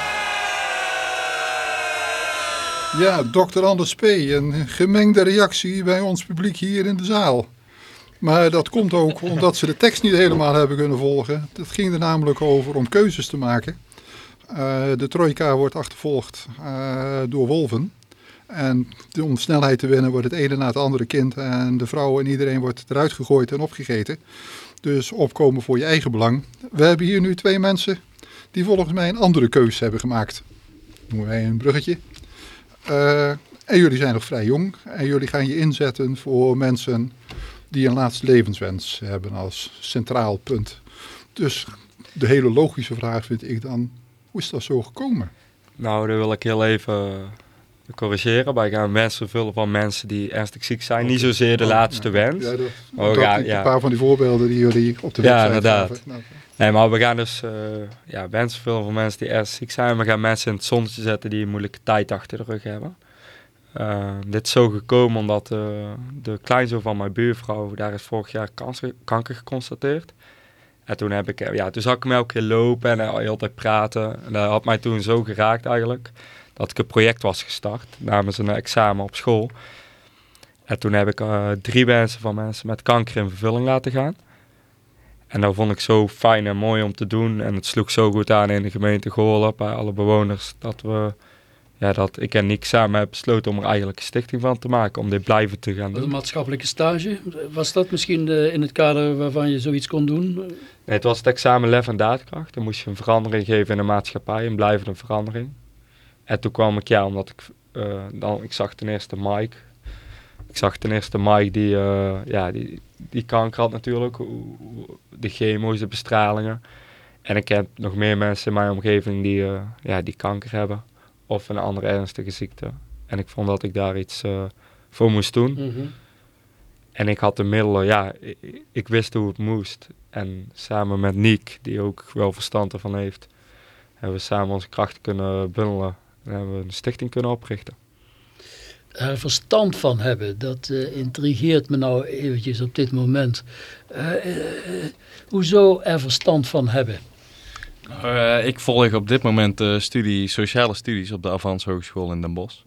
Ja, dokter Anders P. Een gemengde reactie bij ons publiek hier in de zaal. Maar dat komt ook omdat ze de tekst niet helemaal hebben kunnen volgen. Het ging er namelijk over om keuzes te maken. Uh, de trojka wordt achtervolgd uh, door wolven. En om snelheid te winnen wordt het ene na het andere kind en de vrouw en iedereen wordt eruit gegooid en opgegeten. Dus opkomen voor je eigen belang. We hebben hier nu twee mensen die volgens mij een andere keuze hebben gemaakt. Noemen wij een bruggetje. Uh, en jullie zijn nog vrij jong en jullie gaan je inzetten voor mensen die een laatste levenswens hebben als centraal punt. Dus de hele logische vraag vind ik dan, hoe is dat zo gekomen? Nou, dat wil ik heel even corrigeren. Wij gaan mensen vullen van mensen die ernstig ziek zijn. Niet zozeer de laatste ja. wens. Ja, dat, Oh, ja, ja. Een paar van die voorbeelden die jullie op de Ja, website inderdaad. gaven. Nee, maar we gaan dus eh ja, wensen vullen voor mensen die ernstig ziek zijn. We gaan mensen in het zonnetje zetten die een moeilijke tijd achter de rug hebben. Eh, dit is zo gekomen omdat eh, de kleinzoon van mijn buurvrouw, daar is vorig jaar kanker, kanker geconstateerd. En toen, heb ik, ja, toen zag ik hem elke keer lopen en heel tijd praten. En dat had mij toen zo geraakt eigenlijk, dat ik een project was gestart namens een examen op school. En toen heb ik drie wensen van mensen met kanker in vervulling laten gaan. En dat vond ik zo fijn en mooi om te doen. En het sloeg zo goed aan in de gemeente Goorlen bij alle bewoners. Dat we, ja, dat ik en Nick samen hebben besloten om er eigenlijk een stichting van te maken. Om dit blijven te gaan Een doen. maatschappelijke stage, was dat misschien in het kader waarvan je zoiets kon doen? Nee, het was het examen lef en daadkracht. Dan moest je een verandering geven in de maatschappij, een blijvende verandering. En toen kwam ik, ja, omdat ik, eh, dan, ik zag ten eerste Mike. Ik zag ten eerste Mike die, eh, ja, die, die kanker had natuurlijk. De chemo's, de bestralingen. En ik ken nog meer mensen in mijn omgeving die, eh, ja, die kanker hebben. Of een andere ernstige ziekte. En ik vond dat ik daar iets eh, voor moest doen. Mhm. En ik had de middelen, ja, ik, ik wist hoe het moest. En samen met Niek, die ook wel verstand ervan heeft, hebben we samen onze krachten kunnen bundelen. En hebben we een stichting kunnen oprichten. Er verstand van hebben, dat eh, intrigeert me nou eventjes op dit moment. Eh, eh, hoezo er verstand van hebben? Ik volg op dit moment de studie sociale studies op de Avans Hogeschool in Den Bosch.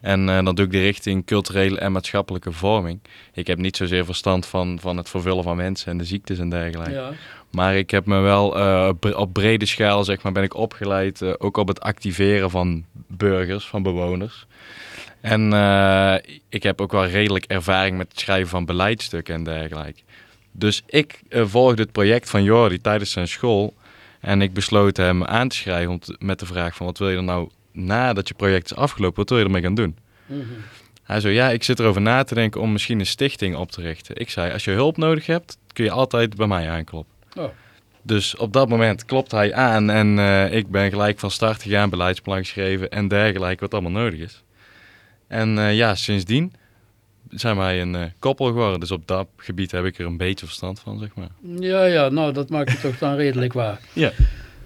En eh, dan doe ik de richting culturele en maatschappelijke vorming. Ik heb niet zozeer verstand van, van het vervullen van mensen en de ziektes en dergelijke. Ja. Maar ik heb me wel eh, op bre- op brede schaal, zeg maar, ben ik opgeleid eh, ook op het activeren van burgers, van bewoners. En eh, ik heb ook wel redelijk ervaring met het schrijven van beleidstukken en dergelijke. Dus ik volgde het project van Jordi tijdens zijn school. En ik besloot hem aan te schrijven met de vraag van wat wil je er nou nadat je project is afgelopen, wat wil je ermee gaan doen? Mhm. Hij zei, ja, ik zit erover na te denken om misschien een stichting op te richten. Ik zei, als je hulp nodig hebt, kun je altijd bij mij aankloppen. Oh. Dus op dat moment klopt hij aan en eh, ik ben gelijk van start gegaan, beleidsplan geschreven en dergelijke, wat allemaal nodig is. En eh, ja, sindsdien zijn wij een eh, koppel geworden. Dus op dat gebied heb ik er een beetje verstand van, zeg maar. Ja, ja, nou dat maakt het toch dan redelijk waar. [laughs] Ja.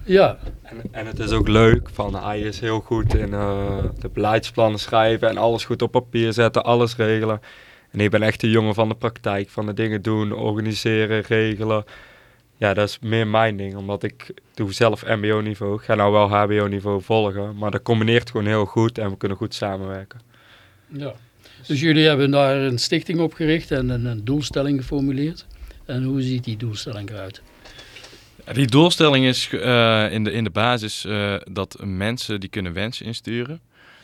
Ja, En, en het is ook leuk, van hij is heel goed in eh, de beleidsplannen schrijven en alles goed op papier zetten, alles regelen. En ik ben echt de jongen van de praktijk, van de dingen doen, organiseren, regelen. Ja, dat is meer mijn ding, omdat ik doe zelf mbo-niveau, ik ga nou wel hbo-niveau volgen, maar dat combineert gewoon heel goed en we kunnen goed samenwerken. ja. Dus jullie hebben daar een stichting opgericht en een, een doelstelling geformuleerd. En hoe ziet die doelstelling eruit? Die doelstelling is eh, in, de, in de basis eh, dat mensen die kunnen wensen insturen.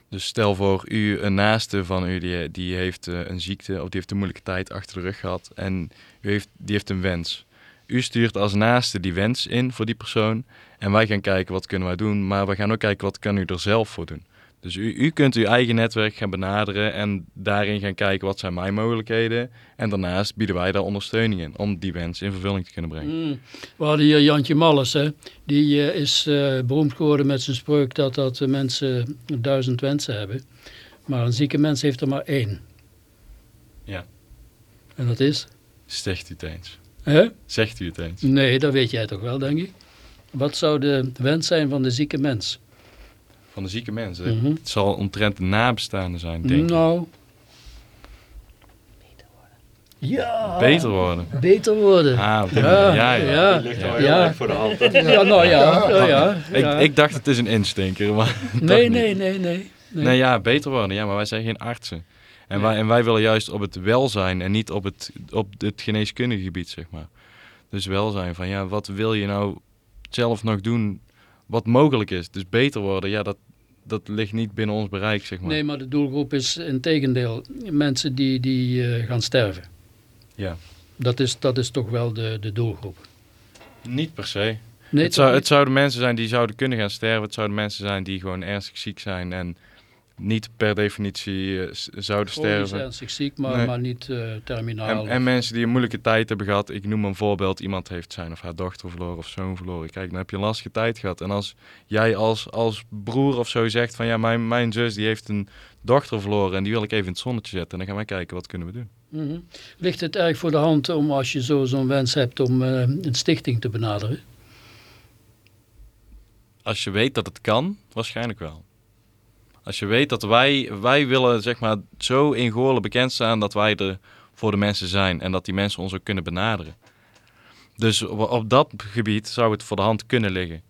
Dus stel voor u een naaste van u die, die heeft eh, een ziekte of die heeft een moeilijke tijd achter de rug gehad en u heeft, die heeft een wens. U stuurt als naaste die wens in voor die persoon en wij gaan kijken wat kunnen wij doen, maar we gaan ook kijken wat kan u er zelf voor doen. Dus u, u kunt uw eigen netwerk gaan benaderen en daarin gaan kijken wat zijn mijn mogelijkheden. En daarnaast bieden wij daar ondersteuning in om die wens in vervulling te kunnen brengen. Mm. We hadden hier Jantje Malles, hè? die eh, is eh, beroemd geworden met zijn spreuk dat, dat mensen duizend wensen hebben. Maar een zieke mens heeft er maar één. Ja. En dat is? Zegt u eens? Hè? Zegt u het eens? Nee, dat weet jij toch wel, denk ik. Wat zou de wens zijn van de zieke mens? Van de zieke mensen. Mhm. Het zal omtrent de nabestaanden zijn, denk ik. Nou. Ja. Beter worden. Beter worden. Ah, Ja, ja, ja. ja. Ja. voor de hand. Ja, nou ja. ja, ja, Ik, ja. ik dacht het is een instinker, maar [laughs] nee, nee, nee, nee, nee. Nee, ja, beter worden. Ja, maar wij zijn geen artsen. En, wij, en wij willen juist op het welzijn en niet op het, op het geneeskundige gebied, zeg maar. Dus welzijn van, ja, wat wil je nou zelf nog doen wat mogelijk is? Dus beter worden, ja, dat, dat ligt niet binnen ons bereik, zeg maar. Nee, maar de doelgroep is in tegendeel mensen die, die eh, gaan sterven. Ja. Dat is, dat is toch wel de, de doelgroep. Niet per se. Nee, het, zou, het zouden mensen zijn die zouden kunnen gaan sterven. Het zouden mensen zijn die gewoon ernstig ziek zijn en niet per definitie eh, zouden Chronisch sterven. ernstig ziek, maar, Nee. maar niet eh, terminaal. En, en mensen die een moeilijke tijd hebben gehad. Ik noem een voorbeeld. Iemand heeft zijn of haar dochter verloren of zoon verloren. Kijk, dan heb je een lastige tijd gehad. En als jij als, als broer of zo zegt van ja, mijn, mijn zus die heeft een dochter verloren en die wil ik even in het zonnetje zetten. En dan gaan wij kijken wat kunnen we doen. Mhm. Ligt het erg voor de hand om als je zo, zo'n wens hebt om eh, een stichting te benaderen? Als je weet dat het kan, waarschijnlijk wel. Als je weet dat wij, wij willen zeg maar zo in Goorlen bekend staan dat wij er voor de mensen zijn. En dat die mensen ons ook kunnen benaderen. Dus op, op dat gebied zou het voor de hand kunnen liggen.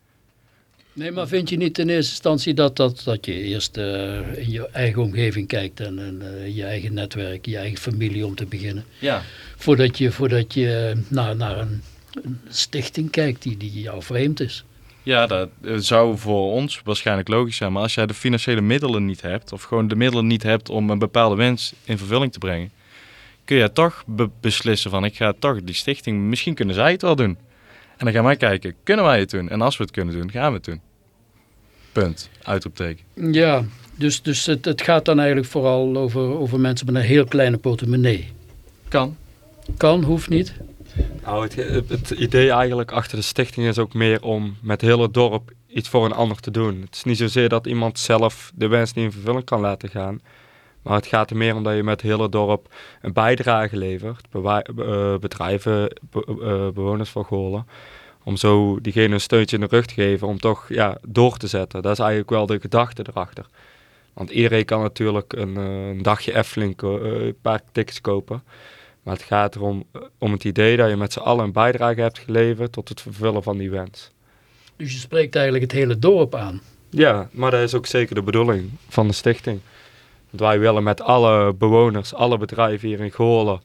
Nee, maar vind je niet in eerste instantie dat, dat, dat je eerst eh, in je eigen omgeving kijkt en, en eh, je eigen netwerk, je eigen familie om te beginnen? Ja. Voordat je, voordat je eh, naar, naar een, een stichting kijkt die, die jou vreemd is. Ja, dat eh, zou voor ons waarschijnlijk logisch zijn. Maar als jij de financiële middelen niet hebt, of gewoon de middelen niet hebt om een bepaalde wens in vervulling te brengen, kun je toch be- beslissen van ik ga toch die stichting, misschien kunnen zij het wel doen. En dan gaan wij kijken, kunnen wij het doen? En als we het kunnen doen, gaan we het doen. Punt. Uitroepteken. Ja, dus, dus het, het gaat dan eigenlijk vooral over, over mensen met een heel kleine portemonnee. Kan. Kan, hoeft niet. Nou, het, idee eigenlijk achter de stichting is ook meer om met heel het dorp iets voor een ander te doen. Het is niet zozeer dat iemand zelf de wens niet in vervulling kan laten gaan. Maar het gaat er meer om dat je met heel het dorp een bijdrage levert. Eh, bedrijven, be- eh, bewoners van Goorlen. Om zo diegene een steuntje in de rug te geven om toch ja, door te zetten. Dat is eigenlijk wel de gedachte erachter. Want iedereen kan natuurlijk een, eh, een dagje Efteling, een paar tickets kopen. Maar het gaat erom eh, om het idee dat je met z'n allen een bijdrage hebt geleverd tot het vervullen van die wens. Dus je spreekt eigenlijk het hele dorp aan. Ja, maar dat is ook zeker de bedoeling van de stichting. Want wij willen met alle bewoners, alle bedrijven hier in Goorlen,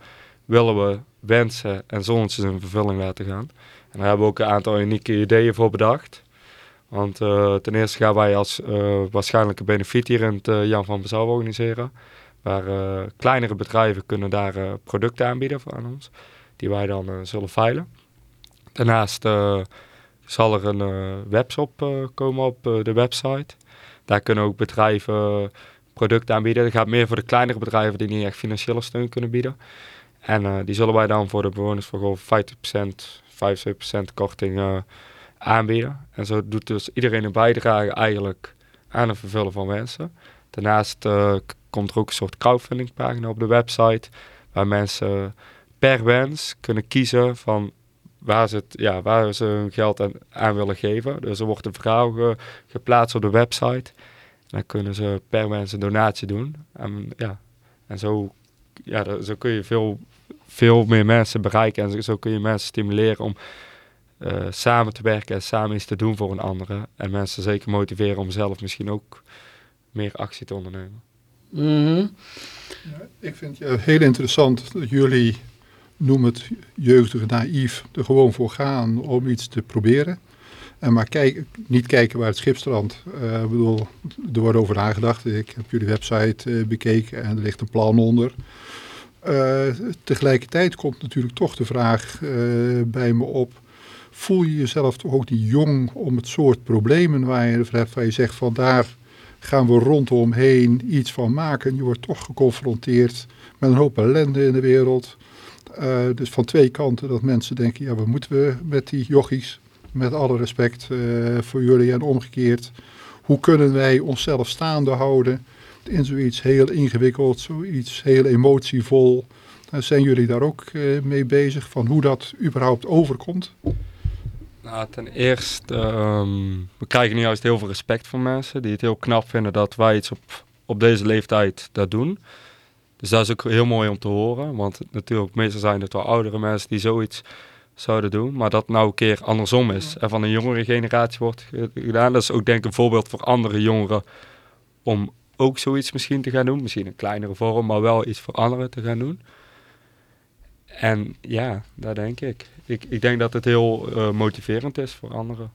willen we wensen en zonnetjes in vervulling laten gaan. En daar hebben we ook een aantal unieke ideeën voor bedacht. Want eh, ten eerste gaan wij als eh, waarschijnlijke benefiet hier in het Jan van Bezouw organiseren. Waar eh, kleinere bedrijven kunnen daar eh, producten aanbieden aan ons, die wij dan eh, zullen veilen. Daarnaast zal er een webshop komen op de website. Daar kunnen ook bedrijven producten aanbieden. Dat gaat meer voor de kleinere bedrijven die niet echt financiële steun kunnen bieden. En die zullen wij dan voor de bewoners voor gewoon 50%, 75% korting aanbieden. En zo doet dus iedereen een bijdrage eigenlijk aan het vervullen van wensen. Daarnaast eh, komt er ook een soort crowdfundingpagina op de website. Waar mensen per wens kunnen kiezen van waar ze, ja, waar ze hun geld aan, willen geven. Dus er wordt een verhaal ge- geplaatst op de website. Dan kunnen ze per mens een donatie doen. En, ja, en zo, ja, zo kun je veel, veel meer mensen bereiken. En zo, zo kun je mensen stimuleren om eh, samen te werken en samen iets te doen voor een andere. En mensen zeker motiveren om zelf misschien ook meer actie te ondernemen. Mhm. Ik vind het heel interessant dat jullie, noem het jeugdig naïef, er gewoon voor gaan om iets te proberen. En maar kijk, niet kijken waar het schip strandt. Eh, ik bedoel, er wordt over nagedacht. Ik heb jullie website eh, bekeken en er ligt een plan onder. Eh, tegelijkertijd komt natuurlijk toch de vraag eh, bij me op. Voel je jezelf toch ook niet jong om het soort problemen waar je, waar je zegt van daar gaan we rondomheen iets van maken. Je wordt toch geconfronteerd met een hoop ellende in de wereld. Eh, dus van twee kanten dat mensen denken, ja, wat moeten we met die jochies? Met alle respect eh, voor jullie en omgekeerd. Hoe kunnen wij onszelf staande houden in zoiets heel ingewikkeld, zoiets heel emotievol? Eh, zijn jullie daar ook mee bezig van hoe dat überhaupt overkomt? Nou, ten eerste, ehm, we krijgen nu juist heel veel respect van mensen die het heel knap vinden dat wij iets op, op deze leeftijd dat doen. Dus dat is ook heel mooi om te horen, want natuurlijk meestal zijn het wel oudere mensen die zoiets zouden doen. Maar dat nou een keer andersom is en van een jongere generatie wordt ge- gedaan, dat is ook denk ik een voorbeeld voor andere jongeren om ook zoiets misschien te gaan doen. Misschien in kleinere vorm, maar wel iets voor anderen te gaan doen. En ja, dat denk ik. Ik, ik denk dat het heel eh, motiverend is voor anderen.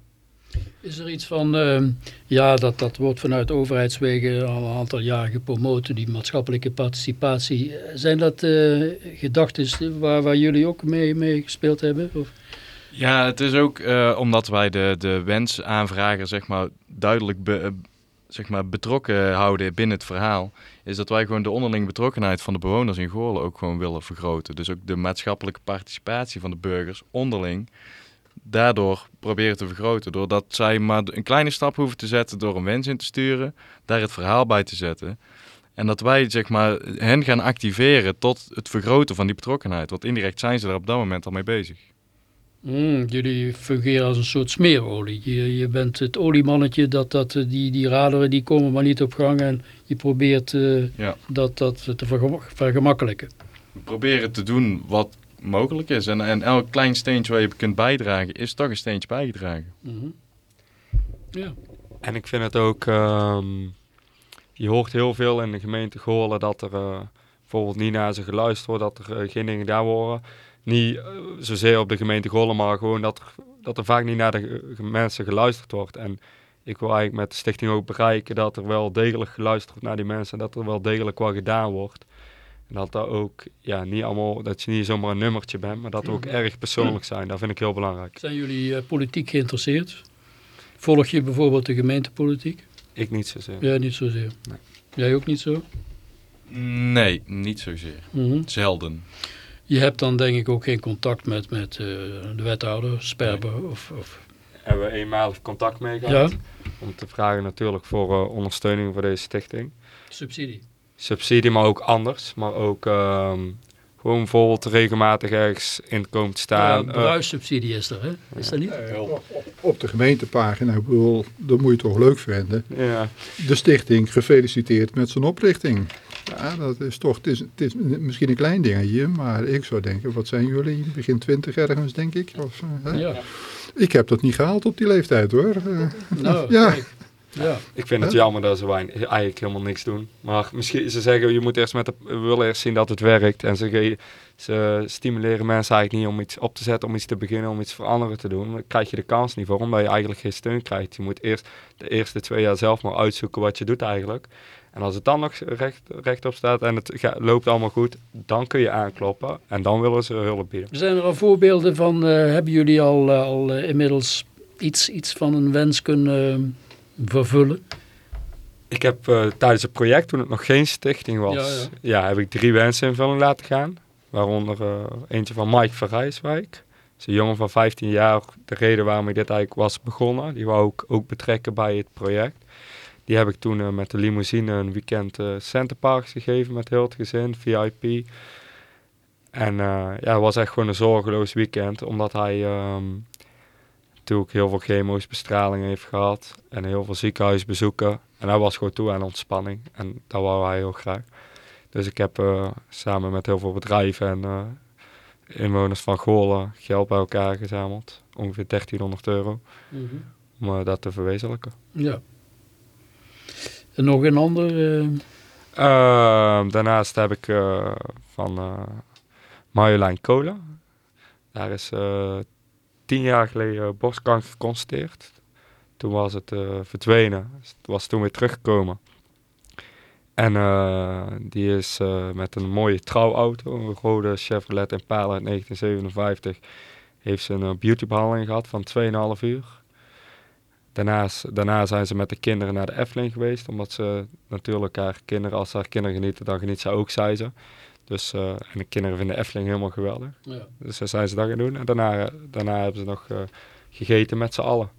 Is er iets van, ehm, ja, dat, dat wordt vanuit overheidswegen al een aantal jaren gepromoot, die maatschappelijke participatie. Zijn dat eh gedachten waar, waar jullie ook mee, mee gespeeld hebben? Of? Ja, het is ook eh, omdat wij de, de wensaanvrager zeg maar, duidelijk be- zeg maar, betrokken houden binnen het verhaal. Is dat wij gewoon de onderlinge betrokkenheid van de bewoners in Goorlen ook gewoon willen vergroten. Dus ook de maatschappelijke participatie van de burgers onderling daardoor proberen te vergroten. Doordat zij maar een kleine stap hoeven te zetten door een wens in te sturen, daar het verhaal bij te zetten. En dat wij zeg maar, hen gaan activeren tot het vergroten van die betrokkenheid. Want indirect zijn ze er op dat moment al mee bezig. Hmm, jullie fungeren als een soort smeerolie. Je, je bent het oliemannetje, dat, dat, eh, die, die raderen die komen maar niet op gang en je probeert eh, Ja. dat, dat te vergem- vergemakkelijken. We proberen te doen wat mogelijk is. En, en elk klein steentje waar je kunt bijdragen, is toch een steentje bijgedragen. Mhm. Ja. En ik vind het ook, ehm, je hoort heel veel in de gemeente Goorlen dat er eh, bijvoorbeeld niet naar ze geluisterd wordt, dat er geen dingen gedaan worden. Niet eh, zozeer op de gemeente Goorlen, maar gewoon dat er, dat er vaak niet naar de mensen geluisterd wordt. En ik wil eigenlijk met de stichting ook bereiken dat er wel degelijk geluisterd wordt naar die mensen en dat er wel degelijk wat gedaan wordt. En dat dat ook, ja, niet allemaal, dat je niet zomaar een nummertje bent, maar dat we ook erg persoonlijk zijn. Dat vind ik heel belangrijk. Zijn jullie eh, politiek geïnteresseerd? Volg je bijvoorbeeld de gemeentepolitiek? Ik niet zozeer. Ja, niet zozeer. Nee. Jij ook niet zo? Nee, niet zozeer. Mhm. Zelden. Je hebt dan denk ik ook geen contact met, met eh, de wethouder, Sperber of... of Hebben we eenmalig contact mee gehad. ja, Om te vragen natuurlijk voor eh, ondersteuning voor deze stichting. subsidie. Subsidie, maar ook anders. Maar ook ehm, gewoon bijvoorbeeld regelmatig ergens in komt Ja, staan. Eh, bruissubsidie is er, hè? Is dat niet? Op, op de gemeentepagina, ik bedoel, dat moet je toch leuk vinden. ja. De stichting gefeliciteerd met zijn oprichting. Ja, dat is toch, het is, het is misschien een klein dingetje, maar ik zou denken, wat zijn jullie? Begin twintig ergens, denk ik. Of, eh, hè? Ja. Ik heb dat niet gehaald op die leeftijd hoor. Eh, Nou, [laughs] Ja. kijk. Ja. Ik vind het jammer dat ze eigenlijk helemaal niks doen. Maar misschien, ze zeggen, je moet eerst met de, we willen eerst zien dat het werkt. En ze, ge- ze stimuleren mensen eigenlijk niet om iets op te zetten, om iets te beginnen, om iets te veranderen te doen. Dan krijg je de kans niet voor, omdat je eigenlijk geen steun krijgt. Je moet eerst de eerste twee jaar zelf maar uitzoeken wat je doet eigenlijk. En als het dan nog recht, rechtop staat en het loopt allemaal goed, dan kun je aankloppen. En dan willen ze hulp bieden. Zijn er al voorbeelden van, eh, hebben jullie al, eh, al eh, inmiddels iets, iets van een wens kunnen vervullen? Ik heb tijdens het project, toen het nog geen stichting was, Ja, ja, ja. heb ik drie wensen in vulling laten gaan. Waaronder eentje van Mike van Rijswijk. Dat is een jongen van 15 jaar. De reden waarom ik dit eigenlijk was begonnen. Die wou ik ook betrekken bij het project. Die heb ik toen eh, met de limousine een weekend eh Centerparks gegeven met heel het gezin, VIP. En eh, ja, het was echt gewoon een zorgeloos weekend. Omdat hij ehm, natuurlijk heel veel chemo's bestraling heeft gehad. En heel veel ziekenhuisbezoeken. En hij was gewoon toe aan ontspanning. En dat wou hij heel graag. Dus ik heb eh, samen met heel veel bedrijven en eh, inwoners van Goorlen geld bij elkaar gezameld. Ongeveer 1300 euro. Om eh, dat te verwezenlijken. Ja. Nog een ander? eh, Ehm, daarnaast heb ik eh, van eh Marjolein Kolen. Daar is tien jaar geleden borstkanker geconstateerd. Toen was het verdwenen. Het was toen weer teruggekomen. En die is met een mooie trouwauto, een rode Chevrolet Impala uit 1957, heeft ze een eh, beautybehandeling gehad van 2,5 uur. Daarnaast, daarna zijn ze met de kinderen naar de Efteling geweest, omdat ze natuurlijk haar kinderen, als ze haar kinderen genieten, dan geniet ze ook, zei ze. Dus, eh, en de kinderen vinden de Efteling helemaal geweldig. ja. Dus dat zijn ze dat gaan doen. En daarna, daarna hebben ze nog eh, gegeten met z'n allen.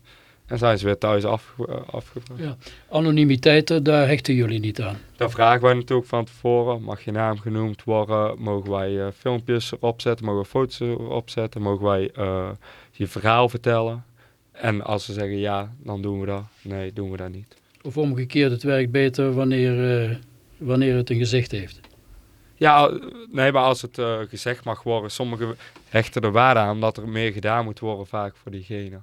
En zijn ze weer thuis afge eh, afgevraagd. Ja. Anonimiteit, daar hechten jullie niet aan. Dan vragen wij natuurlijk van tevoren, mag je naam genoemd worden? Mogen wij eh, filmpjes erop zetten? Mogen we foto's erop zetten? Mogen wij je verhaal vertellen? En als ze zeggen ja, dan doen we dat. Nee, doen we dat niet. Of omgekeerd, het werkt beter wanneer, eh, wanneer het een gezicht heeft. Ja, nee, maar als het eh, gezegd mag worden, sommigen hechten er waarde aan dat er meer gedaan moet worden vaak voor diegene.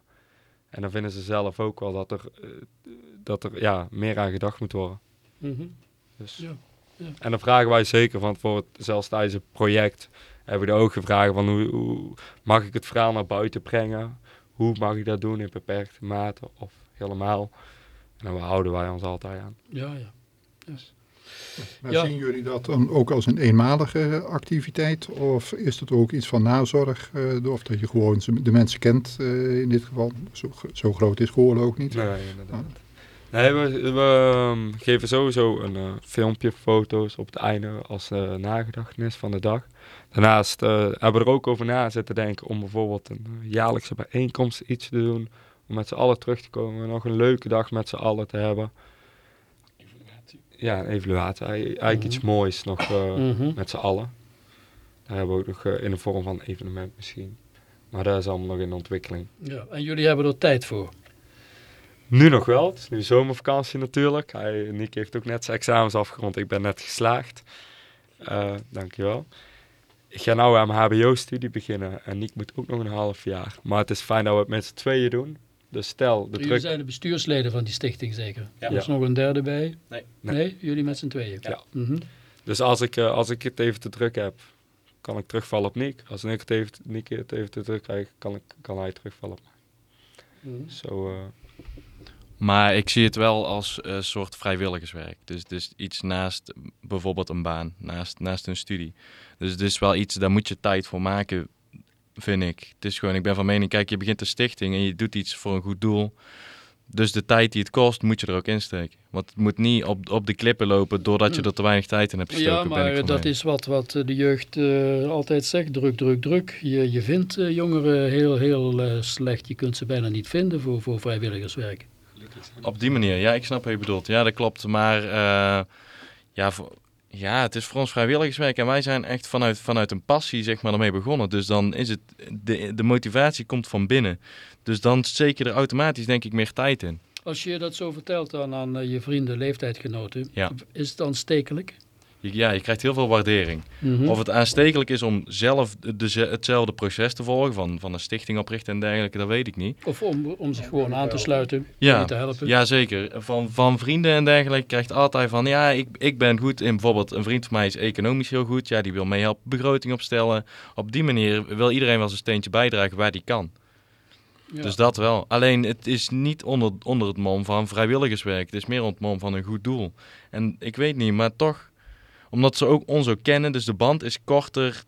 En dan vinden ze zelf ook wel dat er, eh, dat er ja, meer aan gedacht moet worden. Dus. Ja, ja. En dan vragen wij zeker van voor het, zelfs tijdens het project hebben we er ook gevraagd van hoe, hoe mag ik het verhaal naar buiten brengen? Hoe mag ik dat doen in beperkte mate of helemaal? En dan houden wij ons altijd aan. Ja, ja. Maar Ja. zien jullie dat dan ook als een eenmalige activiteit? Of is het ook iets van nazorg? eh, of dat je gewoon de mensen kent eh, in dit geval? Zo, zo groot is Goorlen ook niet. Nee, inderdaad. Nee, we, we ehm, geven sowieso een eh, filmpje, foto's op het einde als eh, nagedachtenis van de dag. Daarnaast hebben we er ook over na zitten denken om bijvoorbeeld een jaarlijkse bijeenkomst iets te doen. Om met z'n allen terug te komen en nog een leuke dag met z'n allen te hebben. Ja, een evaluatie. Eigen- Eigenlijk Mhm. iets moois nog eh, Mhm. met z'n allen. Daar hebben we ook nog eh, in de vorm van een evenement misschien. Maar dat is allemaal nog in ontwikkeling. ja. En jullie hebben er tijd voor. Nu nog wel. Het is nu zomervakantie natuurlijk. Hij, Nick heeft ook net zijn examens afgerond. Ik ben net geslaagd. Eh dankjewel. Ik ga nou aan mijn hbo-studie beginnen. En Nick moet ook nog een half jaar. Maar het is fijn dat we het met z'n tweeën doen. Dus stel, de jullie druk... zijn de bestuursleden van die stichting zeker? Ja. Er is nog een derde bij? Nee. Nee, jullie met z'n tweeën? Ja. Mhm. Dus als ik, eh, als ik het even te druk heb, kan ik terugvallen op Nick. Als Nick het even, Nick het even te druk krijgt, kan, ik, kan hij terugvallen op mij. Mhm. Zo, eh, Maar ik zie het wel als een soort vrijwilligerswerk. Dus, dus iets naast bijvoorbeeld een baan, naast, naast een studie. Dus het is wel iets, daar moet je tijd voor maken, vind ik. Het is gewoon, ik ben van mening, kijk, je begint een stichting en je doet iets voor een goed doel. Dus de tijd die het kost, moet je er ook insteken. Want het moet niet op, op de klippen lopen doordat je er te weinig tijd in hebt gestoken. Ja, ben ik maar dat mening. is wat, wat de jeugd eh, altijd zegt. Druk, druk, druk. Je, je vindt eh, jongeren heel, heel eh, slecht. Je kunt ze bijna niet vinden voor, voor vrijwilligerswerk. Op die manier, ja, ik snap wat je bedoelt. Ja, dat klopt. Maar eh, ja, voor- Ja, het is voor ons vrijwilligerswerk en wij zijn echt vanuit, vanuit een passie zeg maar ermee begonnen. Dus dan is het, de, de motivatie komt van binnen. Dus dan steek je er automatisch denk ik meer tijd in. Als je dat zo vertelt dan aan eh, je vrienden, leeftijdgenoten, Ja. is het aanstekelijk? Je- Ja, je krijgt heel veel waardering. Mhm. Of het aanstekelijk is om zelf de, de- hetzelfde proces te volgen, van, van een stichting oprichten en dergelijke, dat weet ik niet. Of om, om zich gewoon aan te sluiten, Ja, te helpen. Ja, zeker. Van, van vrienden en dergelijke krijgt altijd van, ja, ik, ik ben goed in bijvoorbeeld, een vriend van mij is economisch heel goed. Ja, die wil meehelpen begroting opstellen. Op die manier wil iedereen wel zijn steentje bijdragen waar die kan. Ja. Dus dat wel. Alleen het is niet onder, onder het mom van vrijwilligerswerk. Het is meer onder het mom van een goed doel. En ik weet niet, maar toch, omdat ze ook ons ook kennen, dus de band is korter.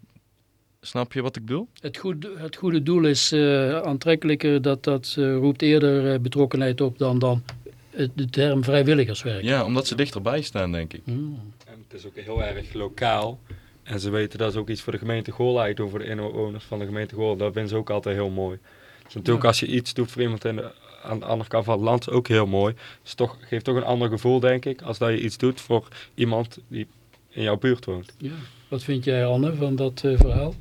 Snap je wat ik bedoel? Het, goed, het goede doel is eh, aantrekkelijker, dat, dat eh, roept eerder eh, betrokkenheid op dan, dan het- de term vrijwilligerswerk. Ja, omdat ze dichterbij staan, denk ik. Hmm. En het is ook heel erg lokaal. En ze weten dat is ook iets voor de gemeente Goorl eigenlijk doen, voor de inwoners van de gemeente Goorl. Dat vinden ze ook altijd heel mooi. Dus natuurlijk Ja. als je iets doet voor iemand in de, aan de andere kant van het land, is ook heel mooi. Dus toch, geeft toch een ander gevoel, denk ik, als dat je iets doet voor iemand die in jouw buurt woont. Ja. Wat vind jij, Anne, van dat eh, verhaal?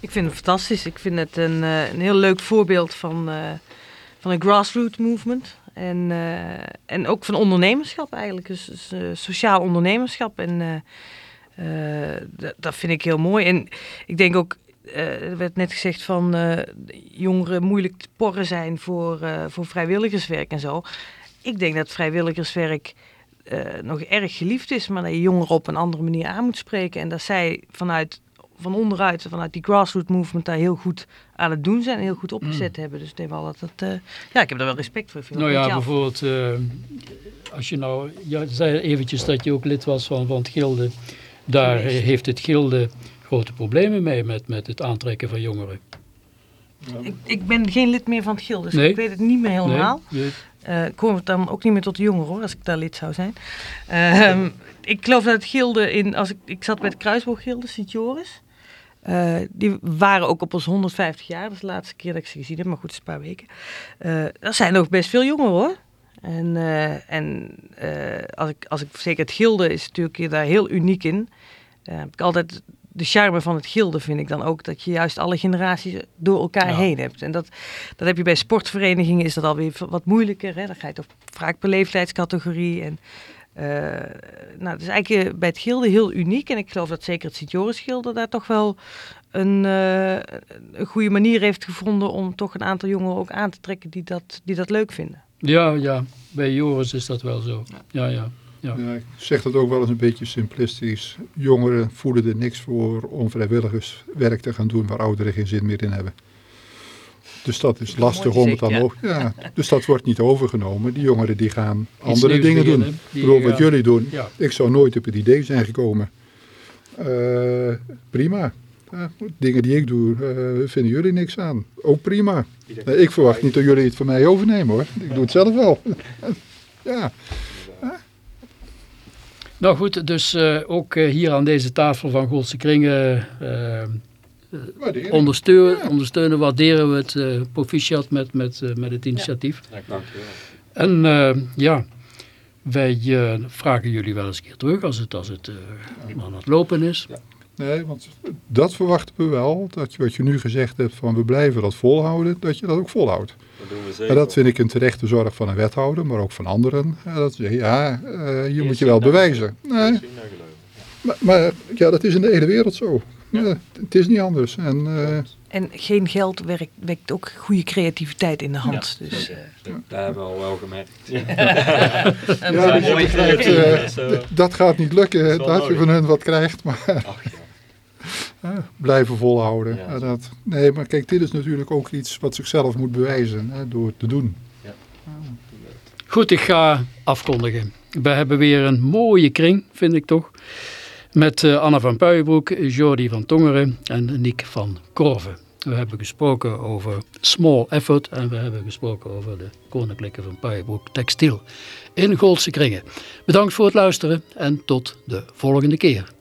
Ik vind het fantastisch. Ik vind het een, eh, een heel leuk voorbeeld van, eh, van een grassroots movement. En, eh, en ook van ondernemerschap eigenlijk. Dus, dus, eh, sociaal ondernemerschap. En eh, eh, dat- vind ik heel mooi. En ik denk ook, eh, er werd net gezegd van eh, jongeren moeilijk te porren zijn voor, eh, voor vrijwilligerswerk en zo. Ik denk dat vrijwilligerswerk eh, nog erg geliefd is, maar dat je jongeren op een andere manier aan moet spreken. En dat zij vanuit van onderuit, vanuit die grassroots movement, daar heel goed aan het doen zijn en heel goed opgezet hebben. Dus ik denk wel dat het. eh, ja, ik heb daar wel respect voor. Nou dat ja, bijvoorbeeld, eh, als je nou, je zei eventjes dat je ook lid was van, van het gilde. Daar heeft het gilde grote problemen mee met, met het aantrekken van jongeren. Ik, ik ben geen lid meer van het Gilde, dus Nee. ik weet het niet meer helemaal. Nee? Eh, ik hoor dan ook niet meer tot de jongeren hoor, als ik daar lid zou zijn. Ehm, ik geloof dat het Gilde in, als ik, ik zat bij het Kruisboog-Gilde, Sint-Joris. Eh, die waren ook op ons 150 jaar, dat is de laatste keer dat ik ze gezien heb, maar goed, een paar weken. Eh er zijn nog best veel jongeren hoor. En, eh, en eh, als, ik, als ik zeker het Gilde is natuurlijk daar heel uniek in. Eh, ik altijd de charme van het Gilde vind ik dan ook dat je juist alle generaties door elkaar Ja. heen hebt. En dat, dat heb je bij sportverenigingen is dat alweer wat moeilijker. Hè? Dan ga je toch vaak per leeftijdscategorie. En, eh, nou, het is eigenlijk eh, bij het Gilde heel uniek. En ik geloof dat zeker het Sint-Joris Gilde daar toch wel een, eh, een goede manier heeft gevonden om toch een aantal jongeren ook aan te trekken die dat, die dat leuk vinden. Ja, ja, bij Joris is dat wel zo. Ja, ja. Ja. Ja, ik zeg dat ook wel eens een beetje simplistisch. Jongeren voelen er niks voor om vrijwilligerswerk te gaan doen waar ouderen geen zin meer in hebben. Dus dat is lastig om het dan gezegd, ook. Ja, dus dat wordt niet overgenomen. Die jongeren die gaan andere dingen doen. bedoel, wat jullie doen. Ja. Ik zou nooit op het idee zijn gekomen. Eh, prima. Ja, dingen die ik doe, eh, vinden jullie niks aan. Ook prima. Ik verwacht niet dat jullie het van mij overnemen hoor. Ik doe het zelf wel. [laughs] ja. Nou goed, dus eh, ook eh, hier aan deze tafel van Godse Kringen eh, ondersteunen, ondersteunen, waarderen we het eh, proficiat met, met, eh, met het initiatief. Dankjewel. En eh, ja, wij vragen jullie wel eens een keer terug als het, als het eh, aan het lopen is. Nee, want dat verwachten we wel. Dat je, wat je nu gezegd hebt van we blijven dat volhouden, dat je dat ook volhoudt. Dat doen we zeker. En dat vind ik een terechte zorg van een wethouder, maar ook van anderen. Ja, dat ze zeggen, ja, eh, je moet je wel bewijzen. Nee, maar, maar ja, dat is in de hele wereld zo. Ja, het is niet anders. En, eh, En geen geld werkt, wekt ook goede creativiteit in de hand. dus, eh, Dat hebben we al wel gemerkt. ja, [laughs] dus je begrijpt, [laughs] dat gaat niet lukken, dat je van hun wat krijgt, maar Ach, ja. Blijven volhouden. Ja. Ja, dat, nee, maar kijk, dit is natuurlijk ook iets wat zichzelf moet bewijzen hè, door het te doen. Goed, ik ga afkondigen. We hebben weer een mooie kring, vind ik toch. Met eh, Anna van Puijenbroek, Jordi van Tongeren en Niek van Korven. We hebben gesproken over small effort en we hebben gesproken over de Koninklijke van Puijenbroek Textiel in Goldse Kringen. Bedankt voor het luisteren en tot de volgende keer.